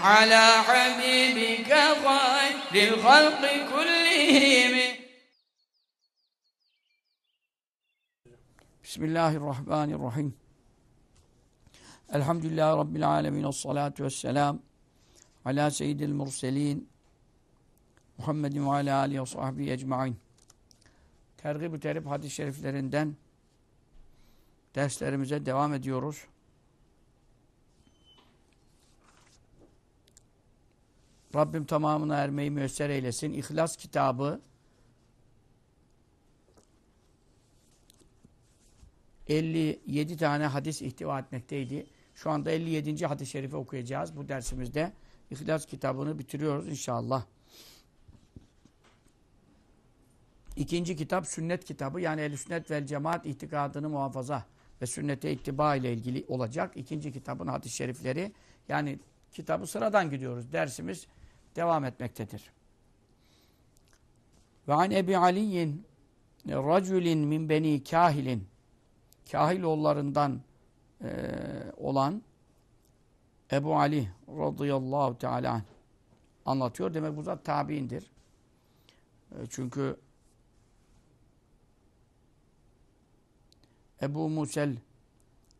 على حبيبك خير الخلق كلهم بسم الله الرحمن الرحيم الحمد لله رب العالمين والصلاة والسلام على سيد المرسلين Muhammed ve alâ âlihi ve sahbihi ecmaîn. Tergib-ü terip hadis-i şeriflerinden derslerimize devam ediyoruz. Rabbim tamamına ermeyi müyesser eylesin. İhlas kitabı 57 tane hadis ihtiva etmekteydi. Şu anda 57. hadis-i şerifi okuyacağız bu dersimizde. İhlas kitabını bitiriyoruz inşallah. İkinci kitap sünnet kitabı yani el sünnet vel cemaat itikadını muhafaza ve sünnete ittiba ile ilgili olacak. İkinci kitabın hadis-i şerifleri yani kitabı sıradan gidiyoruz. Dersimiz devam etmektedir. Ve an Ebi Aliyin raculin min beni kahilin Kahiloğullarından e, olan Ebu Ali radıyallahu teala anlatıyor. Demek bu zat tabiindir. E, çünkü Ebu Musel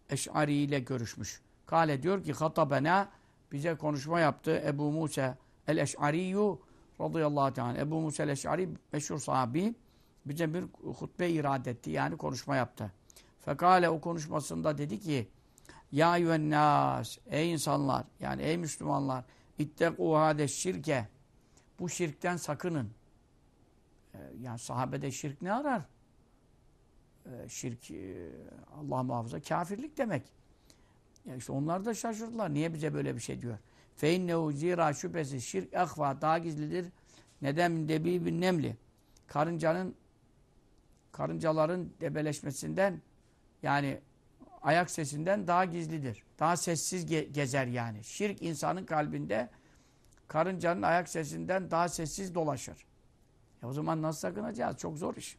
Eş'ari ile görüşmüş. Kale diyor ki hatabena bize konuşma yaptı Ebu Musa el-Eş'ariyyu radıyallahu teala. Ebu Musa el-Eş'ari meşhur sahabi bize bir hutbe irade etti. Yani konuşma yaptı. Fekale o konuşmasında dedi ki Ya yüennâs ey insanlar yani ey Müslümanlar ittekû hâde şirke bu şirkten sakının. Ee, yani sahabede şirk ne arar? Ee, şirk e, Allah muhafaza kafirlik demek. Yani işte onlar da şaşırdılar. Niye bize böyle bir şey diyor? Feinnehu zira şüphesiz şirk ehva daha gizlidir. Neden debibin nemli? Karıncanın karıncaların debeleşmesinden yani ayak sesinden daha gizlidir. Daha sessiz ge gezer yani. Şirk insanın kalbinde karıncanın ayak sesinden daha sessiz dolaşır. E o zaman nasıl sakınacağız? Çok zor iş.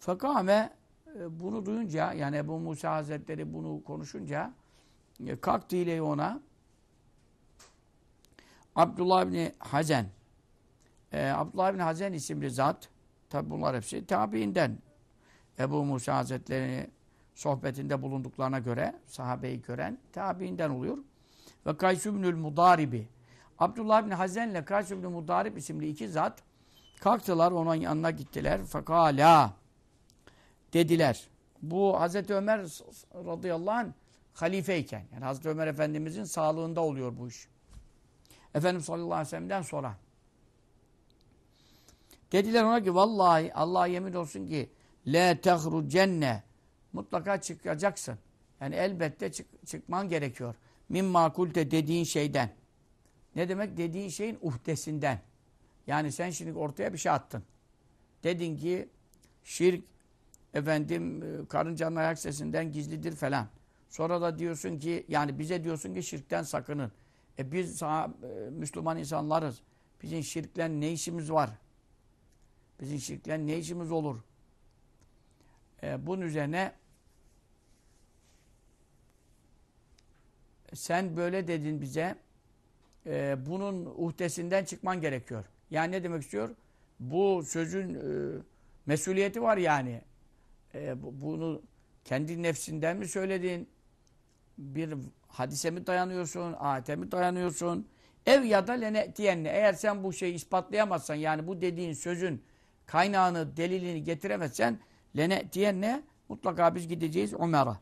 Fakame e, bunu duyunca yani Ebu Musa Hazretleri bunu konuşunca e, kalktı ile ona Abdullah bin Hazen e, Abdullah bin Hazen isimli zat tabi bunlar hepsi tabiinden Ebu Musa Hazretleri'ni sohbetinde bulunduklarına göre sahabeyi gören tabiinden oluyor. Ve Kaysübnül Mudaribi Abdullah bin Hazen ile Kaysübnül Mudarib isimli iki zat kalktılar onun yanına gittiler. Fekala dediler. Bu Hazreti Ömer radıyallahu anh halifeyken yani Hazreti Ömer Efendimizin sağlığında oluyor bu iş. Efendimiz sallallahu aleyhi ve sellem'den sonra. Dediler ona ki vallahi Allah yemin olsun ki le tehrucenne mutlaka çıkacaksın. Yani elbette çık çıkman gerekiyor. Min makulte dediğin şeyden. Ne demek? Dediğin şeyin uhdesinden. Yani sen şimdi ortaya bir şey attın. Dedin ki şirk efendim e, karıncanın ayak sesinden gizlidir falan. Sonra da diyorsun ki yani bize diyorsun ki şirkten sakının. E biz e, Müslüman insanlarız. Bizim şirkle ne işimiz var? Bizim şirkle ne işimiz olur? E, bunun üzerine sen böyle dedin bize e, bunun uhdesinden çıkman gerekiyor. Yani ne demek istiyor? Bu sözün e, mesuliyeti var yani. E, bunu kendi nefsinden mi söyledin? Bir hadise mi dayanıyorsun? Ayete mi dayanıyorsun? Ev ya da lene diyenne. Eğer sen bu şeyi ispatlayamazsan yani bu dediğin sözün kaynağını, delilini getiremezsen lene diyenne mutlaka biz gideceğiz Ömer'e.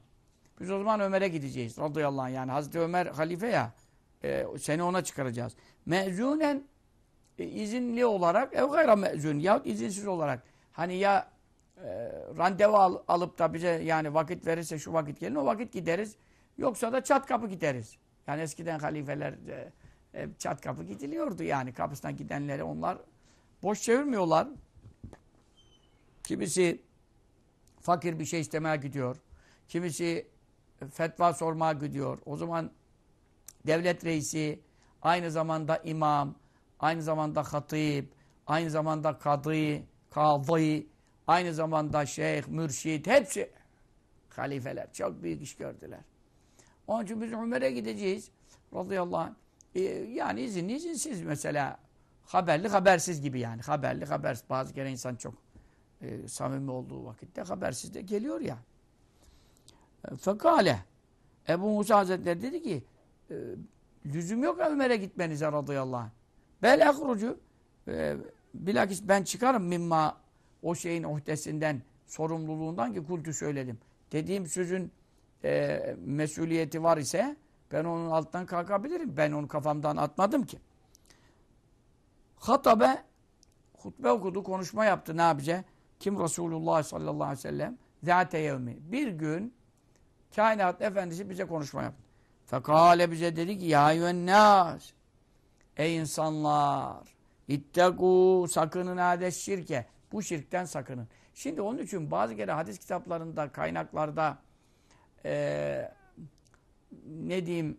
Biz o zaman Ömer'e gideceğiz radıyallahu anh. Yani Hazreti Ömer halife ya e, seni ona çıkaracağız. Mezunen e, izinli olarak ev gayra mezun yahut izinsiz olarak. Hani ya e, randevu al, alıp da bize yani vakit verirse şu vakit gelin o vakit gideriz. Yoksa da çat kapı gideriz. Yani eskiden halifeler e, e, çat kapı gidiliyordu yani. Kapısına gidenleri onlar boş çevirmiyorlar. Kimisi fakir bir şey istemeye gidiyor. Kimisi fetva sormaya gidiyor. O zaman devlet reisi, aynı zamanda imam, aynı zamanda hatip, aynı zamanda kadı, kadı, aynı zamanda şeyh, mürşit, hepsi halifeler. Çok büyük iş gördüler. Onun için biz Ömer'e gideceğiz. Radıyallahu anh. Ee, yani izinli izinsiz mesela. Haberli habersiz gibi yani. Haberli habersiz. Bazı kere insan çok e, samimi olduğu vakitte habersiz de geliyor ya. E, fekale. Ebu Musa Hazretleri dedi ki e, lüzum yok Ömer'e gitmenize radıyallahu anh. Bel ehrucu e, bilakis ben çıkarım mimma o şeyin uhdesinden sorumluluğundan ki kultu söyledim. Dediğim sözün e, mesuliyeti var ise ben onun alttan kalkabilirim. Ben onu kafamdan atmadım ki. Hatabe hutbe okudu, konuşma yaptı ne yapacak? Kim? Resulullah sallallahu aleyhi ve sellem. Zate yevmi. Bir gün kainat efendisi bize konuşma yaptı. Fekale bize dedi ki ya yüennâs Ey insanlar ittegû sakının ades şirke. Bu şirkten sakının. Şimdi onun için bazı kere hadis kitaplarında, kaynaklarda e, ne diyeyim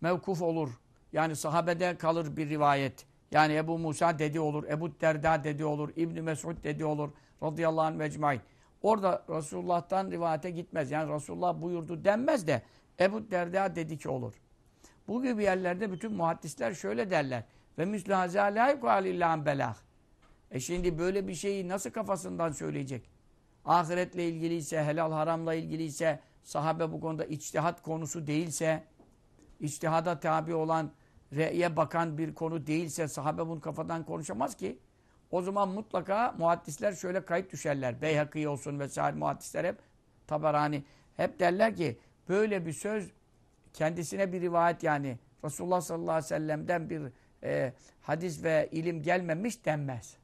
mevkuf olur. Yani sahabede kalır bir rivayet. Yani Ebu Musa dedi olur, Ebu Derda dedi olur, İbn Mesud dedi olur. Radıyallahu anh mecmain. Orada Resulullah'tan rivayete gitmez. Yani Resulullah buyurdu denmez de Ebu Derda dedi ki olur. Bu gibi yerlerde bütün muhaddisler şöyle derler. Ve müslü hazâ lâ belâh. E şimdi böyle bir şeyi nasıl kafasından söyleyecek? Ahiretle ilgiliyse, helal haramla ilgiliyse, sahabe bu konuda içtihat konusu değilse, içtihada tabi olan, re'ye bakan bir konu değilse sahabe bunu kafadan konuşamaz ki. O zaman mutlaka muhaddisler şöyle kayıt düşerler. Beyhakî olsun vesaire muhaddisler hep Tabarani hep derler ki böyle bir söz kendisine bir rivayet yani Resulullah sallallahu aleyhi ve sellem'den bir e, hadis ve ilim gelmemiş denmez.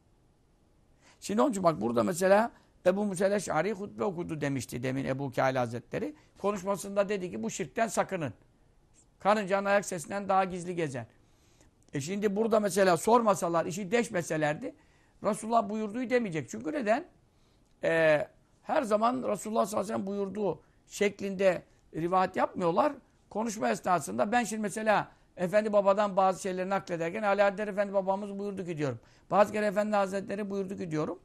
Şimdi onun için bak burada mesela Ebu Musel Eş'ari hutbe okudu demişti demin Ebu Kâli Hazretleri. Konuşmasında dedi ki bu şirkten sakının. Karıncanın ayak sesinden daha gizli gezer. E şimdi burada mesela sormasalar, işi deşmeselerdi Resulullah buyurduğu demeyecek. Çünkü neden? Ee, her zaman Resulullah sallallahu aleyhi ve sellem buyurduğu şeklinde rivayet yapmıyorlar. Konuşma esnasında ben şimdi mesela Efendi Baba'dan bazı şeyleri naklederken Alaaddin Efendi Babamız buyurdu ki diyorum. Bazı kere Efendi Hazretleri buyurdu ki diyorum.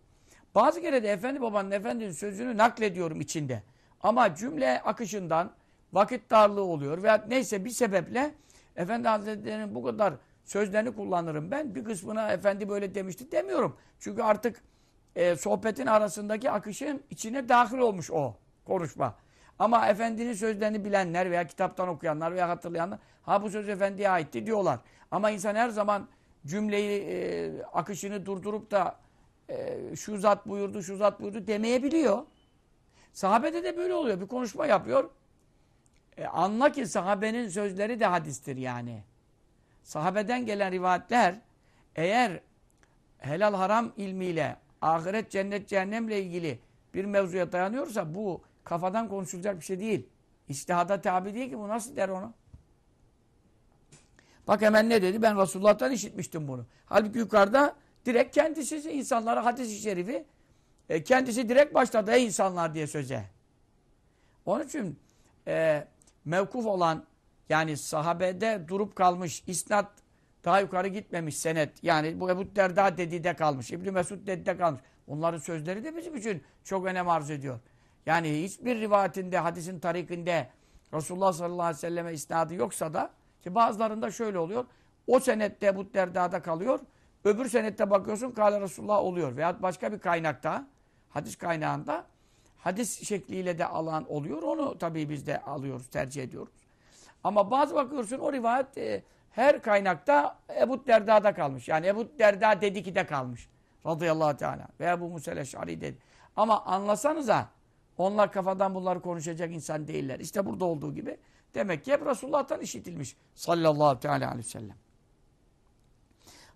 Bazı kere de Efendi Baba'nın Efendinin sözünü naklediyorum içinde. Ama cümle akışından vakit darlığı oluyor veya neyse bir sebeple Efendi Hazretleri'nin bu kadar sözlerini kullanırım ben. Bir kısmına Efendi böyle demişti demiyorum. Çünkü artık e, sohbetin arasındaki akışın içine dahil olmuş o konuşma. Ama Efendinin sözlerini bilenler veya kitaptan okuyanlar veya hatırlayanlar ha bu söz Efendi'ye aitti diyorlar. Ama insan her zaman cümleyi e, akışını durdurup da e, şu zat buyurdu, şu zat buyurdu demeyebiliyor. Sahabede de böyle oluyor. Bir konuşma yapıyor. E, anla ki sahabenin sözleri de hadistir yani. Sahabeden gelen rivayetler eğer helal haram ilmiyle ahiret cennet cehennemle ilgili bir mevzuya dayanıyorsa bu kafadan konuşulacak bir şey değil. İstihada tabi değil ki bu nasıl der onu? Bak hemen ne dedi? Ben Resulullah'tan işitmiştim bunu. Halbuki yukarıda direkt kendisi insanlara hadis-i şerifi e, kendisi direkt başladı ey insanlar diye söze. Onun için e, mevkuf olan yani sahabede durup kalmış isnat daha yukarı gitmemiş senet. Yani bu Ebu Derda dediğinde kalmış. İbni Mesud dediğinde kalmış. Onların sözleri de bizim için çok önem arz ediyor. Yani hiçbir rivayetinde, hadisin tarikinde Resulullah sallallahu aleyhi ve selleme isnadı yoksa da ki bazılarında şöyle oluyor. O senette Ebu Derda'da kalıyor. Öbür senette bakıyorsun Kale Resulullah oluyor. Veyahut başka bir kaynakta, hadis kaynağında hadis şekliyle de alan oluyor. Onu tabii biz de alıyoruz, tercih ediyoruz. Ama bazı bakıyorsun o rivayet e, her kaynakta Ebu Derda'da kalmış. Yani Ebu Derda dedi ki de kalmış. Radıyallahu Teala. Ve Ebu Musel Eş'ari dedi. Ama anlasanıza onlar kafadan bunları konuşacak insan değiller. İşte burada olduğu gibi. Demek ki hep Resulullah'tan işitilmiş. Sallallahu teala aleyhi ve sellem.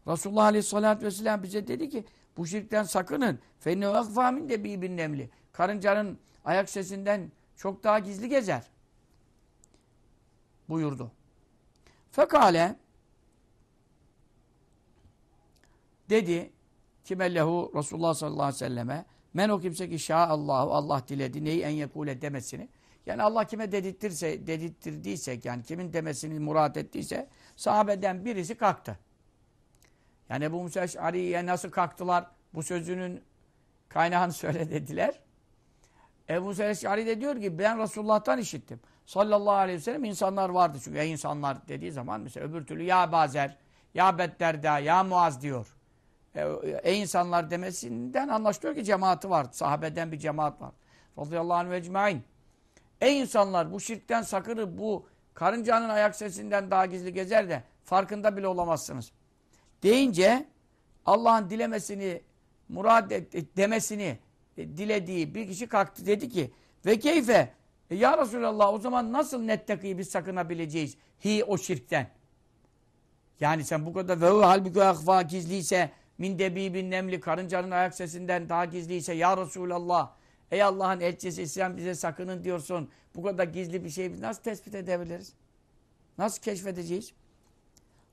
Resulullah aleyhissalatü vesselam bize dedi ki bu şirkten sakının. Fenne akfamin de bibin nemli. Karıncanın ayak sesinden çok daha gizli gezer. Buyurdu. Fekale dedi kime lehu Resulullah sallallahu aleyhi ve selleme men o kimse ki Allahu Allah diledi neyi en yekule demesini yani Allah kime dedirtirse, dedirttirdiyse yani kimin demesini murat ettiyse sahabeden birisi kalktı. Yani bu Musa Eş'ari'ye nasıl kalktılar? Bu sözünün kaynağını söyle dediler. Ebu Musa Eş'ari de diyor ki ben Resulullah'tan işittim. Sallallahu aleyhi ve sellem insanlar vardı. Çünkü ey insanlar dediği zaman mesela öbür türlü ya Bazer, ya Bedderda, ya Muaz diyor. E, ey insanlar demesinden anlaşılıyor ki cemaati var. Sahabeden bir cemaat var. Radıyallahu anh ve ecmain. Ey insanlar bu şirkten sakını bu karıncanın ayak sesinden daha gizli gezer de farkında bile olamazsınız. Deyince Allah'ın dilemesini, murad et, demesini e, dilediği bir kişi kalktı dedi ki ve keyfe e, ya Resulallah o zaman nasıl nettekiyi biz sakınabileceğiz hi o şirkten? Yani sen bu kadar ve halbuki akfa gizliyse min debibin nemli karıncanın ayak sesinden daha gizliyse ya Resulallah ey Allah'ın elçisi İslam bize sakının diyorsun. Bu kadar gizli bir şeyi nasıl tespit edebiliriz? Nasıl keşfedeceğiz?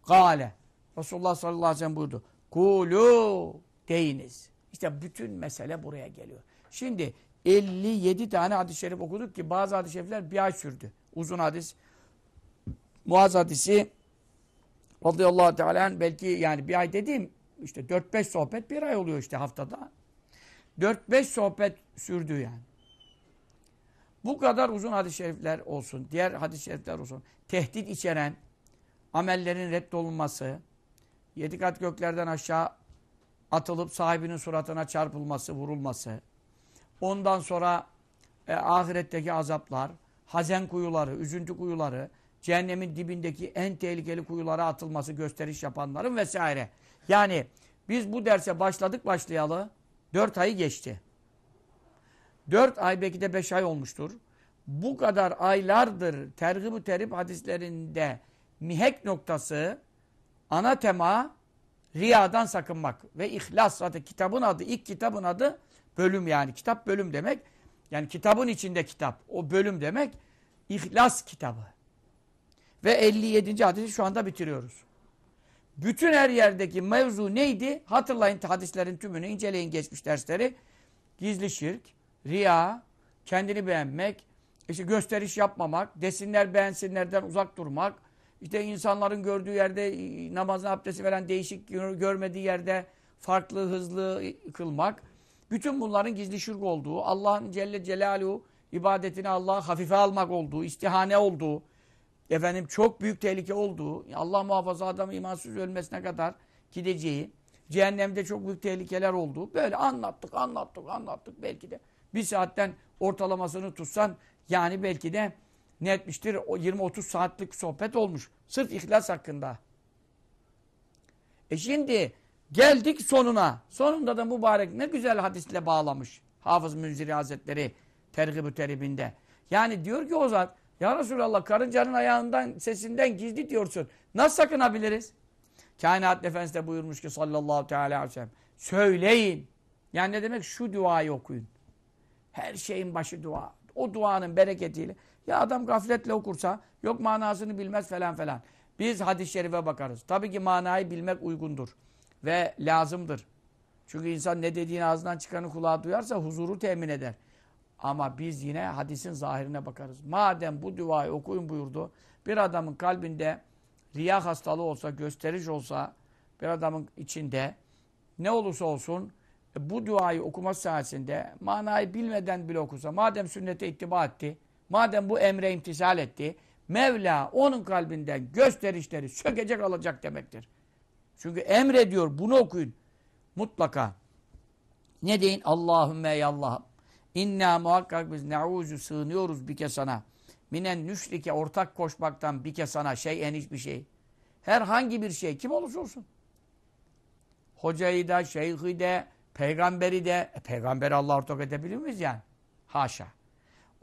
Gale. Resulullah sallallahu aleyhi ve sellem buyurdu. Kulu deyiniz. İşte bütün mesele buraya geliyor. Şimdi 57 tane hadis-i şerif okuduk ki bazı hadis-i şerifler bir ay sürdü. Uzun hadis. Muaz hadisi radıyallahu teala belki yani bir ay dediğim işte 4-5 sohbet bir ay oluyor işte haftada. 4-5 sohbet sürdü yani. Bu kadar uzun hadis-i şerifler olsun, diğer hadis-i şerifler olsun, tehdit içeren amellerin reddolunması, yedi kat göklerden aşağı atılıp sahibinin suratına çarpılması, vurulması, ondan sonra e, ahiretteki azaplar, hazen kuyuları, üzüntü kuyuları, cehennemin dibindeki en tehlikeli kuyulara atılması, gösteriş yapanların vesaire. Yani biz bu derse başladık başlayalı dört ayı geçti. Dört ay belki de beş ay olmuştur. Bu kadar aylardır tergib-ü terip hadislerinde mihek noktası ana tema riyadan sakınmak ve ihlas zaten kitabın adı ilk kitabın adı bölüm yani kitap bölüm demek yani kitabın içinde kitap o bölüm demek ihlas kitabı ve 57. hadisi şu anda bitiriyoruz. Bütün her yerdeki mevzu neydi? Hatırlayın hadislerin tümünü inceleyin geçmiş dersleri. Gizli şirk, riya, kendini beğenmek, işte gösteriş yapmamak, desinler beğensinlerden uzak durmak, işte insanların gördüğü yerde e, namazın abdesti veren değişik görmediği yerde farklı hızlı kılmak. Bütün bunların gizli şirk olduğu, Allah'ın Celle Celaluhu ibadetini Allah'a hafife almak olduğu, istihane olduğu, efendim çok büyük tehlike olduğu, Allah muhafaza adamı imansız ölmesine kadar gideceği, cehennemde çok büyük tehlikeler olduğu böyle anlattık, anlattık, anlattık belki de. Bir saatten ortalamasını tutsan yani belki de ne etmiştir? O 20-30 saatlik sohbet olmuş. Sırf ihlas hakkında. E şimdi geldik sonuna. Sonunda da mübarek ne güzel hadisle bağlamış. Hafız Münziri Hazretleri tergib teribinde. Yani diyor ki o zat ya Resulallah karıncanın ayağından sesinden gizli diyorsun. Nasıl sakınabiliriz? Kainat Efendisi de buyurmuş ki sallallahu teala aleyhi ve sellem. Söyleyin. Yani ne demek? Şu duayı okuyun. Her şeyin başı dua. O duanın bereketiyle. Ya adam gafletle okursa yok manasını bilmez falan falan. Biz hadis-i şerife bakarız. Tabii ki manayı bilmek uygundur. Ve lazımdır. Çünkü insan ne dediğini ağzından çıkanı kulağa duyarsa huzuru temin eder. Ama biz yine hadisin zahirine bakarız. Madem bu duayı okuyun buyurdu. Bir adamın kalbinde riya hastalığı olsa, gösteriş olsa bir adamın içinde ne olursa olsun e, bu duayı okuması sayesinde manayı bilmeden bile okusa, madem sünnete ittiba etti, madem bu emre imtisal etti, Mevla onun kalbinden gösterişleri sökecek alacak demektir. Çünkü emrediyor bunu okuyun. Mutlaka. Ne deyin? Allahümme ey Allah'ım. İnna muhakkak biz ne'uzu sığınıyoruz bike sana. Minen nüşrike ortak koşmaktan bike sana şey en hiçbir şey. Herhangi bir şey kim olursa olsun. Hocayı da, şeyhi de, peygamberi de, e, peygamberi Allah ortak edebilir miyiz yani? Haşa.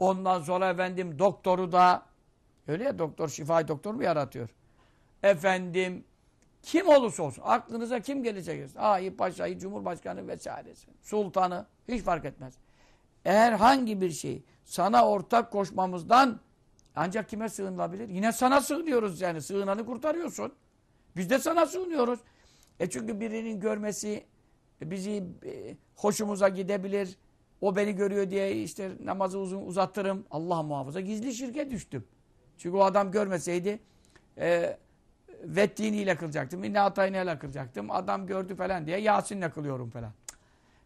Ondan sonra efendim doktoru da, öyle ya doktor şifayı doktor mu yaratıyor? Efendim kim olursa olsun, aklınıza kim gelecek. Ahi, paşayı, cumhurbaşkanı vesairesi, sultanı, hiç fark etmez herhangi bir şey sana ortak koşmamızdan Ancak kime sığınılabilir? Yine sana sığınıyoruz yani. Sığınanı kurtarıyorsun. Biz de sana sığınıyoruz. E çünkü birinin görmesi bizi e, hoşumuza gidebilir. O beni görüyor diye işte namazı uzun uzattırım. Allah muhafaza gizli şirke düştüm. Çünkü o adam görmeseydi e, vettiniyle kılacaktım. İnne atayneyle kılacaktım. Adam gördü falan diye Yasin'le kılıyorum falan.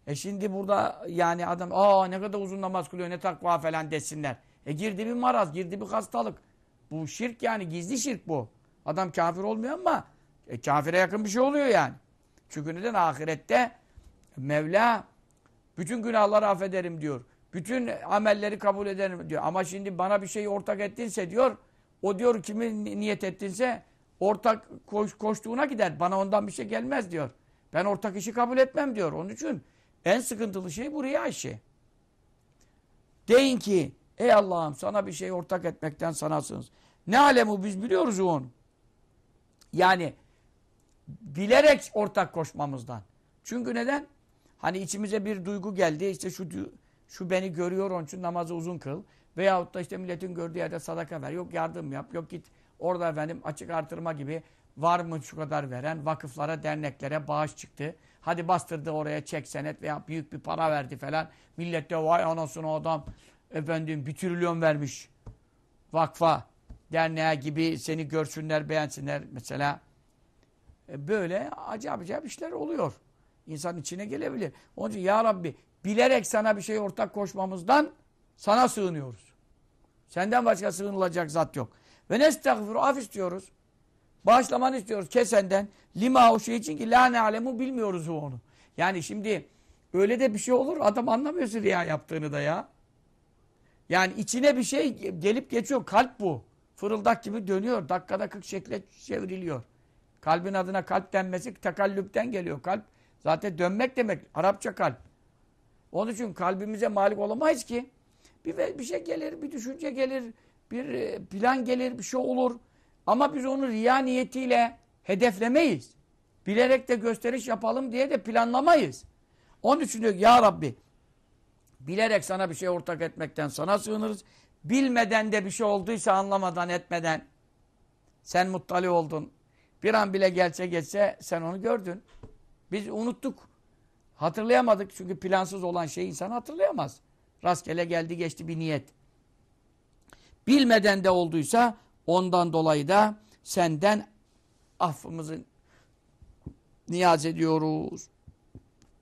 E şimdi burada yani adam aa ne kadar uzun namaz kılıyor ne takva falan desinler. E girdi bir maraz, girdi bir hastalık. Bu şirk yani gizli şirk bu. Adam kafir olmuyor ama e, kafire yakın bir şey oluyor yani. Çünkü neden ahirette Mevla bütün günahları affederim diyor. Bütün amelleri kabul ederim diyor. Ama şimdi bana bir şey ortak ettinse diyor, o diyor kimin niyet ettinse ortak koş, koştuğuna gider. Bana ondan bir şey gelmez diyor. Ben ortak işi kabul etmem diyor. Onun için en sıkıntılı şey buraya Ayşe. Deyin ki ey Allah'ım sana bir şey ortak etmekten sanasınız. Ne alemu biz biliyoruz onu. Yani bilerek ortak koşmamızdan. Çünkü neden? Hani içimize bir duygu geldi. işte şu şu beni görüyor onun için namazı uzun kıl. Veyahut da işte milletin gördüğü yerde sadaka ver. Yok yardım yap. Yok git orada efendim açık artırma gibi var mı şu kadar veren vakıflara, derneklere bağış çıktı. Hadi bastırdı oraya çek senet veya büyük bir para verdi falan. Millet de vay anasını adam efendim bir trilyon vermiş vakfa, derneğe gibi seni görsünler, beğensinler mesela. E böyle acayip acayip işler oluyor. İnsan içine gelebilir. Onun için ya Rabbi bilerek sana bir şey ortak koşmamızdan sana sığınıyoruz. Senden başka sığınılacak zat yok. Ve nestağfiru af istiyoruz. Bağışlamanı istiyoruz kesenden. Lima o şey için ki la ne alemu bilmiyoruz onu. Yani şimdi öyle de bir şey olur adam anlamıyorsun riya yaptığını da ya. Yani içine bir şey gelip geçiyor. Kalp bu. Fırıldak gibi dönüyor. Dakikada 40 şekle çevriliyor. Kalbin adına kalp denmesi tekallüpten geliyor. Kalp zaten dönmek demek. Arapça kalp. Onun için kalbimize malik olamayız ki. Bir, bir şey gelir, bir düşünce gelir, bir e, plan gelir, bir şey olur. Ama biz onu riya niyetiyle hedeflemeyiz. Bilerek de gösteriş yapalım diye de planlamayız. Onun için diyor ya Rabbi bilerek sana bir şey ortak etmekten sana sığınırız. Bilmeden de bir şey olduysa anlamadan etmeden sen muttali oldun. Bir an bile gelse geçse sen onu gördün. Biz unuttuk. Hatırlayamadık çünkü plansız olan şeyi insan hatırlayamaz. Rastgele geldi geçti bir niyet. Bilmeden de olduysa ondan dolayı da senden affımızı niyaz ediyoruz.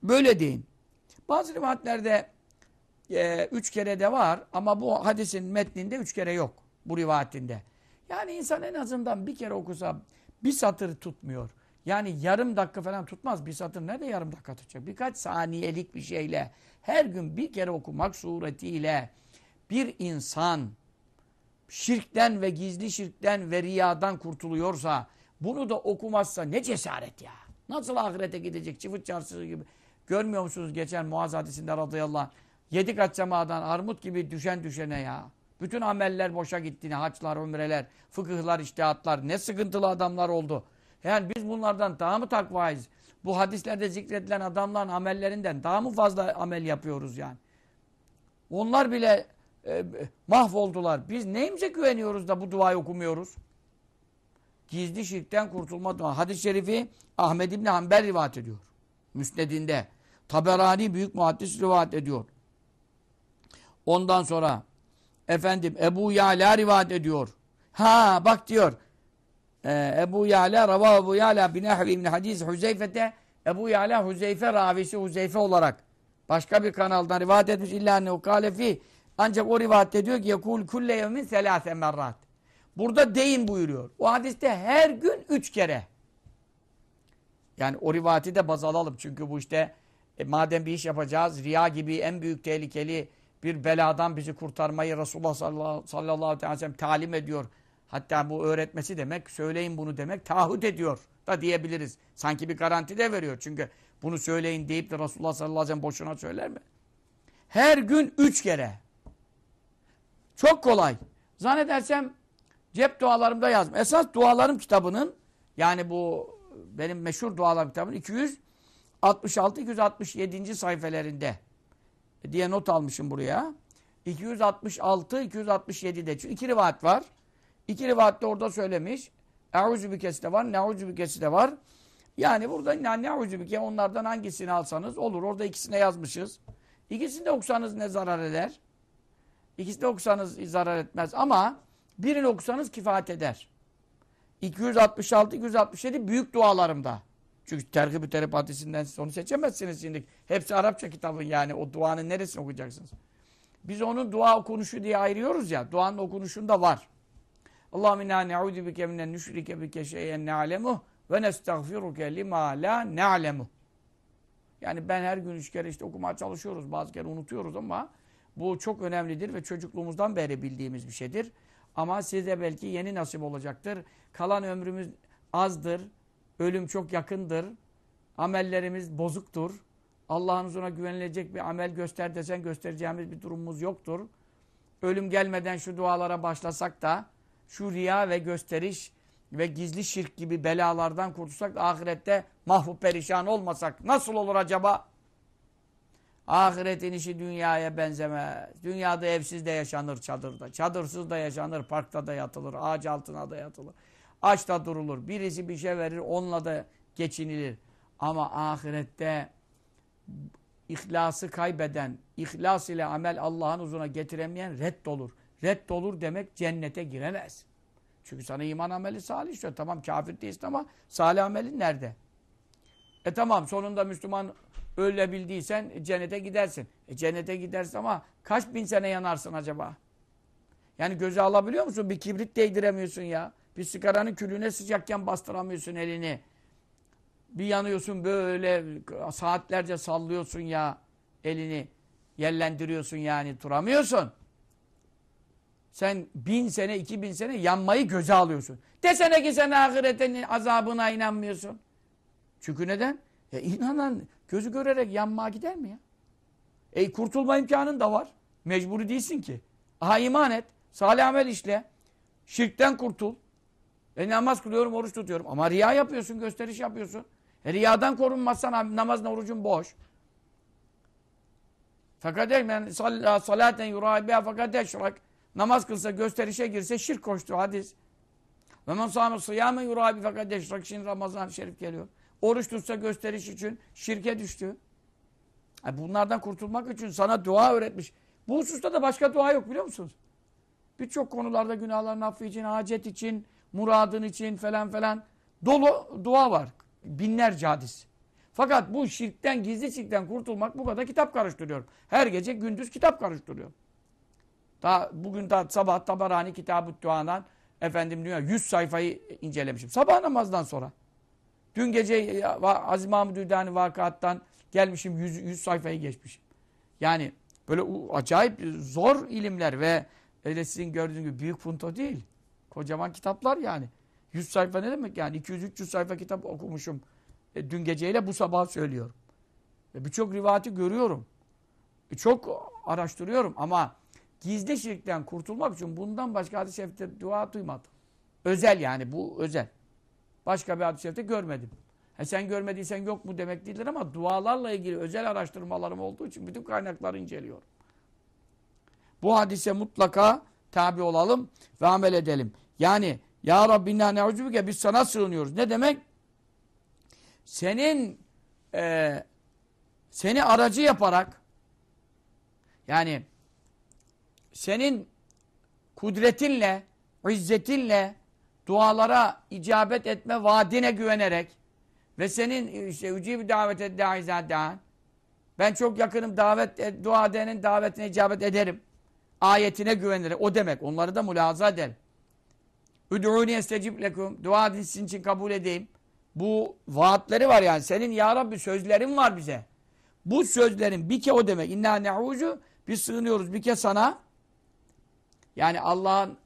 Böyle deyin. Bazı rivayetlerde e, üç kere de var ama bu hadisin metninde üç kere yok. Bu rivayetinde. Yani insan en azından bir kere okusa bir satır tutmuyor. Yani yarım dakika falan tutmaz. Bir satır nerede yarım dakika tutacak? Birkaç saniyelik bir şeyle her gün bir kere okumak suretiyle bir insan şirkten ve gizli şirkten ve riyadan kurtuluyorsa bunu da okumazsa ne cesaret ya. Nasıl ahirete gidecek çift çarşısı gibi. Görmüyor musunuz geçen Muaz hadisinde radıyallahu anh. Yedi kat semadan armut gibi düşen düşene ya. Bütün ameller boşa gitti. Haçlar, ömreler, fıkıhlar, iştihatlar. Ne sıkıntılı adamlar oldu. Yani biz bunlardan daha mı takvayız? Bu hadislerde zikredilen adamların amellerinden daha mı fazla amel yapıyoruz yani? Onlar bile e, mahvoldular. Biz neyimize güveniyoruz da bu duayı okumuyoruz? Gizli şirkten kurtulma dua. Hadis-i şerifi Ahmed İbni Hanbel rivayet ediyor. Müsnedinde. Taberani büyük muhaddis rivayet ediyor. Ondan sonra efendim Ebu Yala rivayet ediyor. Ha bak diyor. Ee, Ebu Yala Rava Ebu Yala binahvi min hadis Huzeyfe'te Ebu Yala Huzeyfe ravisi Huzeyfe olarak başka bir kanaldan rivayet etmiş illa ne kalefi ancak o rivayette diyor ki yekul kulle yevmin selase merrat. Burada deyin buyuruyor. O hadiste her gün üç kere. Yani o rivayeti de baz alalım. Çünkü bu işte e, madem bir iş yapacağız riya gibi en büyük tehlikeli bir beladan bizi kurtarmayı Resulullah sallallahu, sallallahu aleyhi ve sellem talim ediyor. Hatta bu öğretmesi demek, söyleyin bunu demek, taahhüt ediyor da diyebiliriz. Sanki bir garanti de veriyor. Çünkü bunu söyleyin deyip de Resulullah sallallahu aleyhi ve sellem boşuna söyler mi? Her gün üç kere. Çok kolay. Zannedersem cep dualarımda yazdım. Esas dualarım kitabının yani bu benim meşhur dualarım kitabının 266-267. sayfelerinde diye not almışım buraya. 266, 267'de. Çünkü iki rivayet var. İki rivayet de orada söylemiş. Eûzü bikesi de var, neûzü bikesi de var. Yani burada yani neûzü bike onlardan hangisini alsanız olur. Orada ikisine yazmışız. İkisini de okusanız ne zarar eder? İkisini de okusanız zarar etmez ama birini okusanız kifayet eder. 266, 267 büyük dualarımda. Çünkü tergib-i terapatisinden siz onu seçemezsiniz şimdi. Hepsi Arapça kitabın yani. O duanın neresini okuyacaksınız? Biz onun dua okunuşu diye ayırıyoruz ya. Duanın okunuşunda var. Allahümme inna ne'udu bike minen nüşrike bike şeyen ne'alemuh ve nestağfiruke lima la ne'alemuh. Yani ben her gün üç kere işte okumaya çalışıyoruz. Bazı kere unutuyoruz ama bu çok önemlidir ve çocukluğumuzdan beri bildiğimiz bir şeydir. Ama size belki yeni nasip olacaktır. Kalan ömrümüz azdır. Ölüm çok yakındır. Amellerimiz bozuktur. Allah'ın huzuruna güvenilecek bir amel göster desen göstereceğimiz bir durumumuz yoktur. Ölüm gelmeden şu dualara başlasak da şu riya ve gösteriş ve gizli şirk gibi belalardan kurtulsak ahirette mahvup perişan olmasak nasıl olur acaba? Ahiretin işi dünyaya benzemez. Dünyada evsiz de yaşanır çadırda. Çadırsız da yaşanır, parkta da yatılır, ağaç altına da yatılır. Aç da durulur. Birisi bir şey verir, onunla da geçinilir. Ama ahirette ihlası kaybeden, ihlas ile amel Allah'ın huzuruna getiremeyen reddolur. Reddolur demek cennete giremez. Çünkü sana iman ameli salih istiyor. Tamam kafir değilsin ama salih amelin nerede? E tamam sonunda Müslüman öldebildiysen cennete gidersin. E cennete gidersin ama kaç bin sene yanarsın acaba? Yani göze alabiliyor musun? Bir kibrit değdiremiyorsun ya. Bir sigaranın külüne sıcakken bastıramıyorsun elini. Bir yanıyorsun böyle saatlerce sallıyorsun ya elini. Yerlendiriyorsun yani duramıyorsun. Sen bin sene, iki bin sene yanmayı göze alıyorsun. Desene ki sen ahiretin azabına inanmıyorsun. Çünkü neden? E inanan gözü görerek yanmaya gider mi ya? E kurtulma imkanın da var. Mecburi değilsin ki. Aha iman et. Salih amel işle. Şirkten kurtul. E namaz kılıyorum, oruç tutuyorum. Ama riya yapıyorsun, gösteriş yapıyorsun. E riyadan korunmazsan namazla orucun boş. Fakat men salaten yurabiha fakat eşrak. Namaz kılsa, gösterişe girse şirk koştu hadis. Ve men sâme sıyâme yurabi fakat eşrak. Şimdi Ramazan-ı Şerif geliyor. Oruç tutsa gösteriş için şirke düştü. Yani bunlardan kurtulmak için sana dua öğretmiş. Bu hususta da başka dua yok biliyor musunuz? Birçok konularda günahların affı için, hacet için, muradın için falan falan dolu dua var. Binlerce hadis. Fakat bu şirkten, gizli şirkten kurtulmak bu kadar kitap karıştırıyorum. Her gece gündüz kitap karıştırıyorum. Daha bugün daha sabah Tabarani Kitab-ı Dua'dan efendim diyor 100 sayfayı incelemişim. Sabah namazdan sonra. Dün gece Aziz Mahmud Üdani vakattan gelmişim 100, 100 sayfayı geçmişim. Yani böyle acayip zor ilimler ve öyle sizin gördüğünüz gibi büyük punto değil. Kocaman kitaplar yani. 100 sayfa ne demek yani? 200-300 sayfa kitap okumuşum. E, dün geceyle bu sabah söylüyorum. Ve birçok rivayeti görüyorum. E, çok araştırıyorum ama gizli şirkten kurtulmak için bundan başka hadis-i şerifte dua duymadım. Özel yani bu özel. Başka bir hadis-i şerifte görmedim. He sen görmediysen yok mu demek değildir ama dualarla ilgili özel araştırmalarım olduğu için bütün kaynakları inceliyorum. Bu hadise mutlaka tabi olalım ve amel edelim. Yani Ya Rabbi inna ne'udzubike biz sana sığınıyoruz. Ne demek? Senin e, seni aracı yaparak yani senin kudretinle, izzetinle dualara icabet etme vaadine güvenerek ve senin işte ücibi davet eddaizaddan ben çok yakınım davet et, dua edenin davetine icabet ederim. Ayetine güvenerek. O demek. Onları da mülahaza edelim. Üd'ûni estecib lekum. Dua edin sizin için kabul edeyim. Bu vaatleri var yani. Senin ya Rabbi sözlerin var bize. Bu sözlerin bir ke o demek. İnna ne'ûcu biz sığınıyoruz bir ke sana. Yani Allah'ın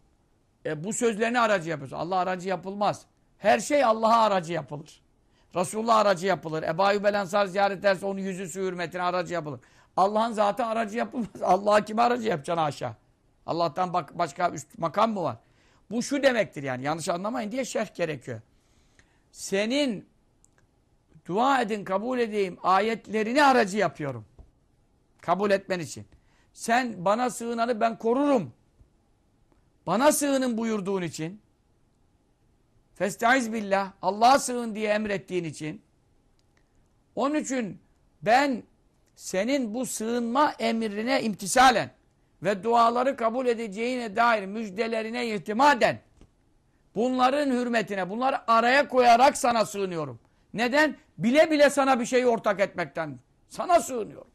e, bu sözlerini aracı yapıyoruz. Allah aracı yapılmaz. Her şey Allah'a aracı yapılır. Resulullah aracı yapılır. Ebu Ayyub el ziyaret ederse onun yüzü su hürmetine aracı yapılır. Allah'ın zatı aracı yapılmaz. Allah'a kime aracı yapacaksın aşağı? Allah'tan bak başka üst makam mı var? Bu şu demektir yani yanlış anlamayın diye şerh gerekiyor. Senin dua edin kabul edeyim ayetlerini aracı yapıyorum. Kabul etmen için. sen bana sığınanı ben korurum. Bana sığının buyurduğun için Festaiz billah Allah'a sığın diye emrettiğin için onun için ben senin bu sığınma emrine imtisalen ve duaları kabul edeceğine dair müjdelerine ihtimaden bunların hürmetine bunları araya koyarak sana sığınıyorum. Neden? Bile bile sana bir şeyi ortak etmekten sana sığınıyorum.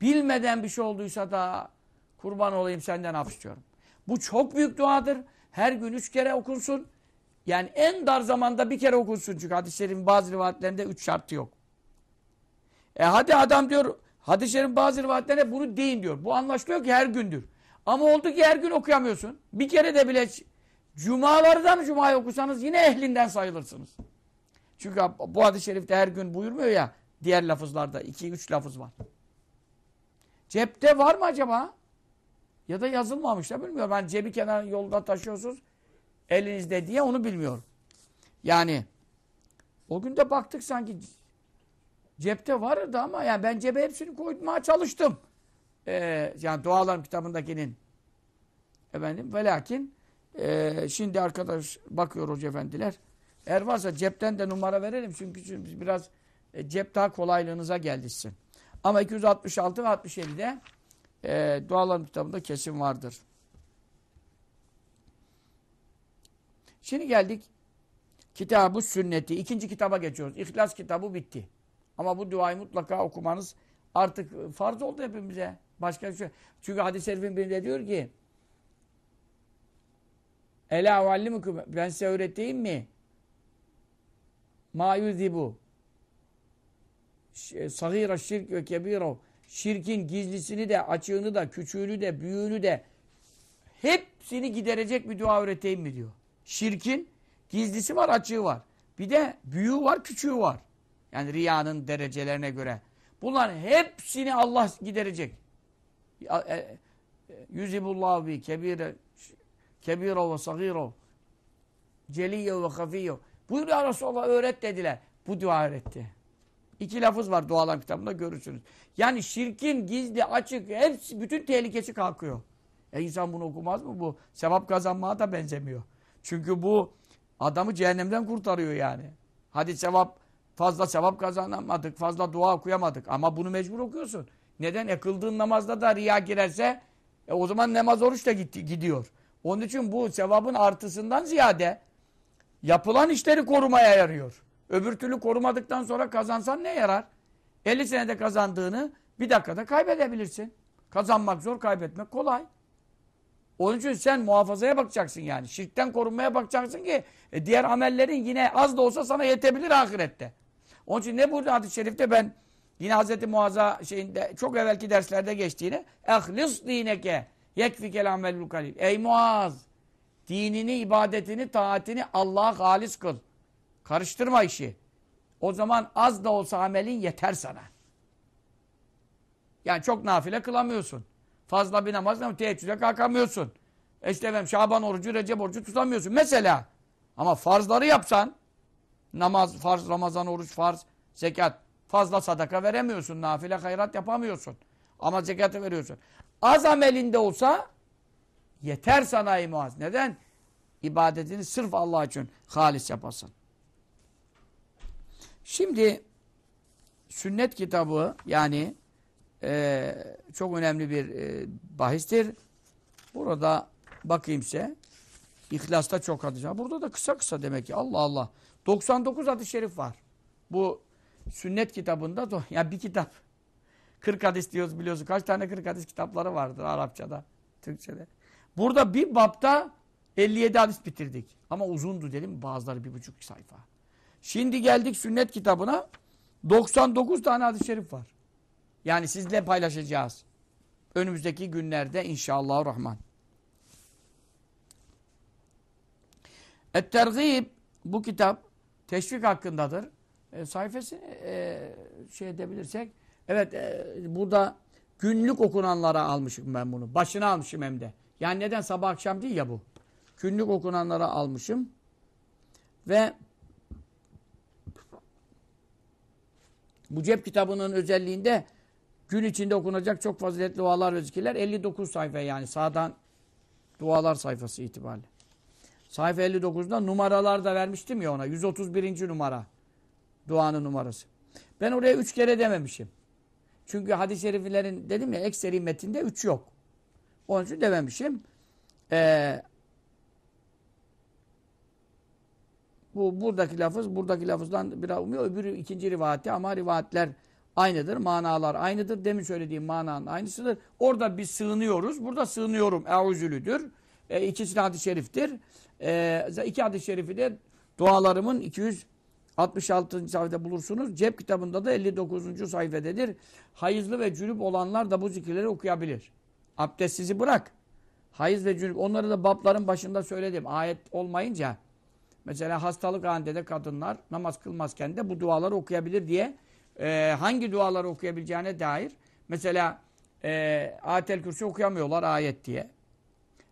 Bilmeden bir şey olduysa da kurban olayım senden af istiyorum. Bu çok büyük duadır. Her gün üç kere okunsun. Yani en dar zamanda bir kere okunsun. Çünkü hadis-i şerifin bazı rivayetlerinde üç şartı yok. E hadi adam diyor hadis-i şerifin bazı rivayetlerinde bunu deyin diyor. Bu anlaşılıyor ki her gündür. Ama oldu ki her gün okuyamıyorsun. Bir kere de bile cumalardan cumaya okusanız yine ehlinden sayılırsınız. Çünkü bu hadis-i şerifte her gün buyurmuyor ya diğer lafızlarda. iki üç lafız var. Cepte var mı acaba? Ya da yazılmamış da bilmiyorum. Ben cebi kenar yolda taşıyorsunuz elinizde diye onu bilmiyorum. Yani o gün de baktık sanki cepte vardı ama yani ben cebe hepsini koymaya çalıştım. Ee, yani dualarım kitabındakinin efendim ve lakin e, şimdi arkadaş bakıyor hoca efendiler eğer varsa cepten de numara verelim çünkü biraz e, cep daha kolaylığınıza geldisin. Ama 266 ve 67'de e, dualarım kitabında kesin vardır. Şimdi geldik kitabı sünneti. ikinci kitaba geçiyoruz. İhlas kitabı bitti. Ama bu duayı mutlaka okumanız artık farz oldu hepimize. Başka bir şey. Çünkü hadis-i şerifin birinde diyor ki Ela vallimukum ben size öğreteyim mi? Ma yuzibu Sahira şirk ve kebiro şirkin gizlisini de, açığını da, küçüğünü de, büyüğünü de hepsini giderecek bir dua öğreteyim mi diyor. Şirkin gizlisi var, açığı var. Bir de büyüğü var, küçüğü var. Yani riyanın derecelerine göre. Bunların hepsini Allah giderecek. E, Yüzibullahu bi kebire kebiro ve sagiro celiyo ve hafiyo. Buyur ya Resulallah öğret dediler. Bu dua öğretti. İki lafız var dualar kitabında görürsünüz. Yani şirkin gizli, açık, hepsi, bütün tehlikesi kalkıyor. E insan bunu okumaz mı? Bu sevap kazanmaya da benzemiyor. Çünkü bu adamı cehennemden kurtarıyor yani. Hadi sevap, fazla sevap kazanamadık, fazla dua okuyamadık. Ama bunu mecbur okuyorsun. Neden? E kıldığın namazda da riya girerse e, o zaman namaz oruç da gitti, gidiyor. Onun için bu sevabın artısından ziyade yapılan işleri korumaya yarıyor. Öbür türlü korumadıktan sonra kazansan ne yarar? 50 senede kazandığını bir dakikada kaybedebilirsin. Kazanmak zor, kaybetmek kolay. Onun için sen muhafazaya bakacaksın yani. Şirkten korunmaya bakacaksın ki e, diğer amellerin yine az da olsa sana yetebilir ahirette. Onun için ne burada hadis-i şerifte ben yine Hz. Muazza şeyinde çok evvelki derslerde geçtiğini ehlis dineke yekfikel amelul kalil. Ey Muaz dinini, ibadetini, taatini Allah'a halis kıl. Karıştırma işi. O zaman az da olsa amelin yeter sana. Yani çok nafile kılamıyorsun. Fazla bir namaz ama teheccüde kalkamıyorsun. E işte efendim Şaban orucu, Recep orucu tutamıyorsun. Mesela. Ama farzları yapsan namaz, farz, Ramazan oruç, farz, zekat. Fazla sadaka veremiyorsun. Nafile hayrat yapamıyorsun. Ama zekatı veriyorsun. Az amelinde olsa yeter sana ey muaz. Neden? İbadetini sırf Allah için halis yapasın. Şimdi sünnet kitabı yani e, çok önemli bir e, bahistir. Burada bakayım size. İhlasta çok hadis var. Burada da kısa kısa demek ki. Allah Allah. 99 hadis-i şerif var. Bu sünnet kitabında da yani bir kitap. 40 hadis diyoruz biliyorsun. Kaç tane 40 hadis kitapları vardır Arapçada, Türkçede. Burada bir bapta 57 hadis bitirdik. Ama uzundu dedim. Bazıları bir buçuk sayfa. Şimdi geldik sünnet kitabına. 99 tane hadis-i şerif var. Yani sizle paylaşacağız. Önümüzdeki günlerde inşallah rahman. Et-Tergib bu kitap teşvik hakkındadır. E, sayfasını e, şey edebilirsek evet e, burada günlük okunanlara almışım ben bunu. Başına almışım hem de. Yani neden sabah akşam değil ya bu. Günlük okunanlara almışım. Ve Bu cep kitabının özelliğinde gün içinde okunacak çok faziletli dualar ve zikirler 59 sayfa yani sağdan dualar sayfası itibariyle. Sayfa 59'da numaralar da vermiştim ya ona. 131. numara. Duanın numarası. Ben oraya 3 kere dememişim. Çünkü hadis-i şeriflerin dedim ya ekseri metinde 3 yok. Onun için dememişim. Ee, bu buradaki lafız buradaki lafızdan biraz umuyor. Öbürü ikinci rivayette ama rivayetler aynıdır. Manalar aynıdır. Demin söylediğim mananın aynısıdır. Orada biz sığınıyoruz. Burada sığınıyorum. Euzülüdür. E, ikisi hadis-i şeriftir. E, iki hadis-i şerifi de dualarımın 266. sayfada bulursunuz. Cep kitabında da 59. sayfededir. Hayızlı ve cünüp olanlar da bu zikirleri okuyabilir. Abdestsizi bırak. Hayız ve cünüp. Onları da babların başında söyledim. Ayet olmayınca mesela hastalık halinde de kadınlar namaz kılmazken de bu duaları okuyabilir diye e, hangi duaları okuyabileceğine dair mesela e, Ayetel Kürsi okuyamıyorlar ayet diye.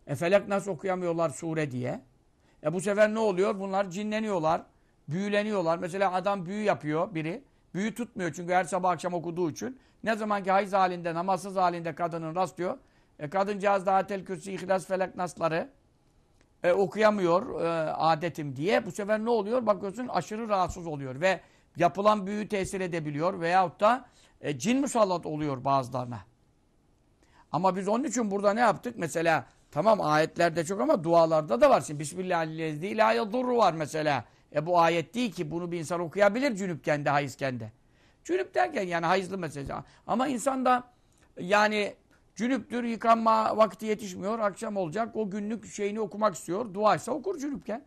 E Felak nasıl okuyamıyorlar sure diye. E bu sefer ne oluyor? Bunlar cinleniyorlar, büyüleniyorlar. Mesela adam büyü yapıyor biri. Büyü tutmuyor çünkü her sabah akşam okuduğu için. Ne zamanki hayız halinde, namazsız halinde kadının rastlıyor. E kadıncağız da Ayetel Kürsi, İhlas, Felak nasları e, okuyamıyor e, adetim diye. Bu sefer ne oluyor? Bakıyorsun aşırı rahatsız oluyor ve yapılan büyü tesir edebiliyor veyahut da e, cin musallat oluyor bazılarına. Ama biz onun için burada ne yaptık? Mesela tamam ayetlerde çok ama dualarda da var. Şimdi Bismillahirrahmanirrahim var mesela. E bu ayet değil ki bunu bir insan okuyabilir cünüpken de hayızken de. Cünüp derken yani hayızlı mesela. Ama insan da yani cünüptür yıkanma vakti yetişmiyor. Akşam olacak o günlük şeyini okumak istiyor. Dua ise okur cünüpken.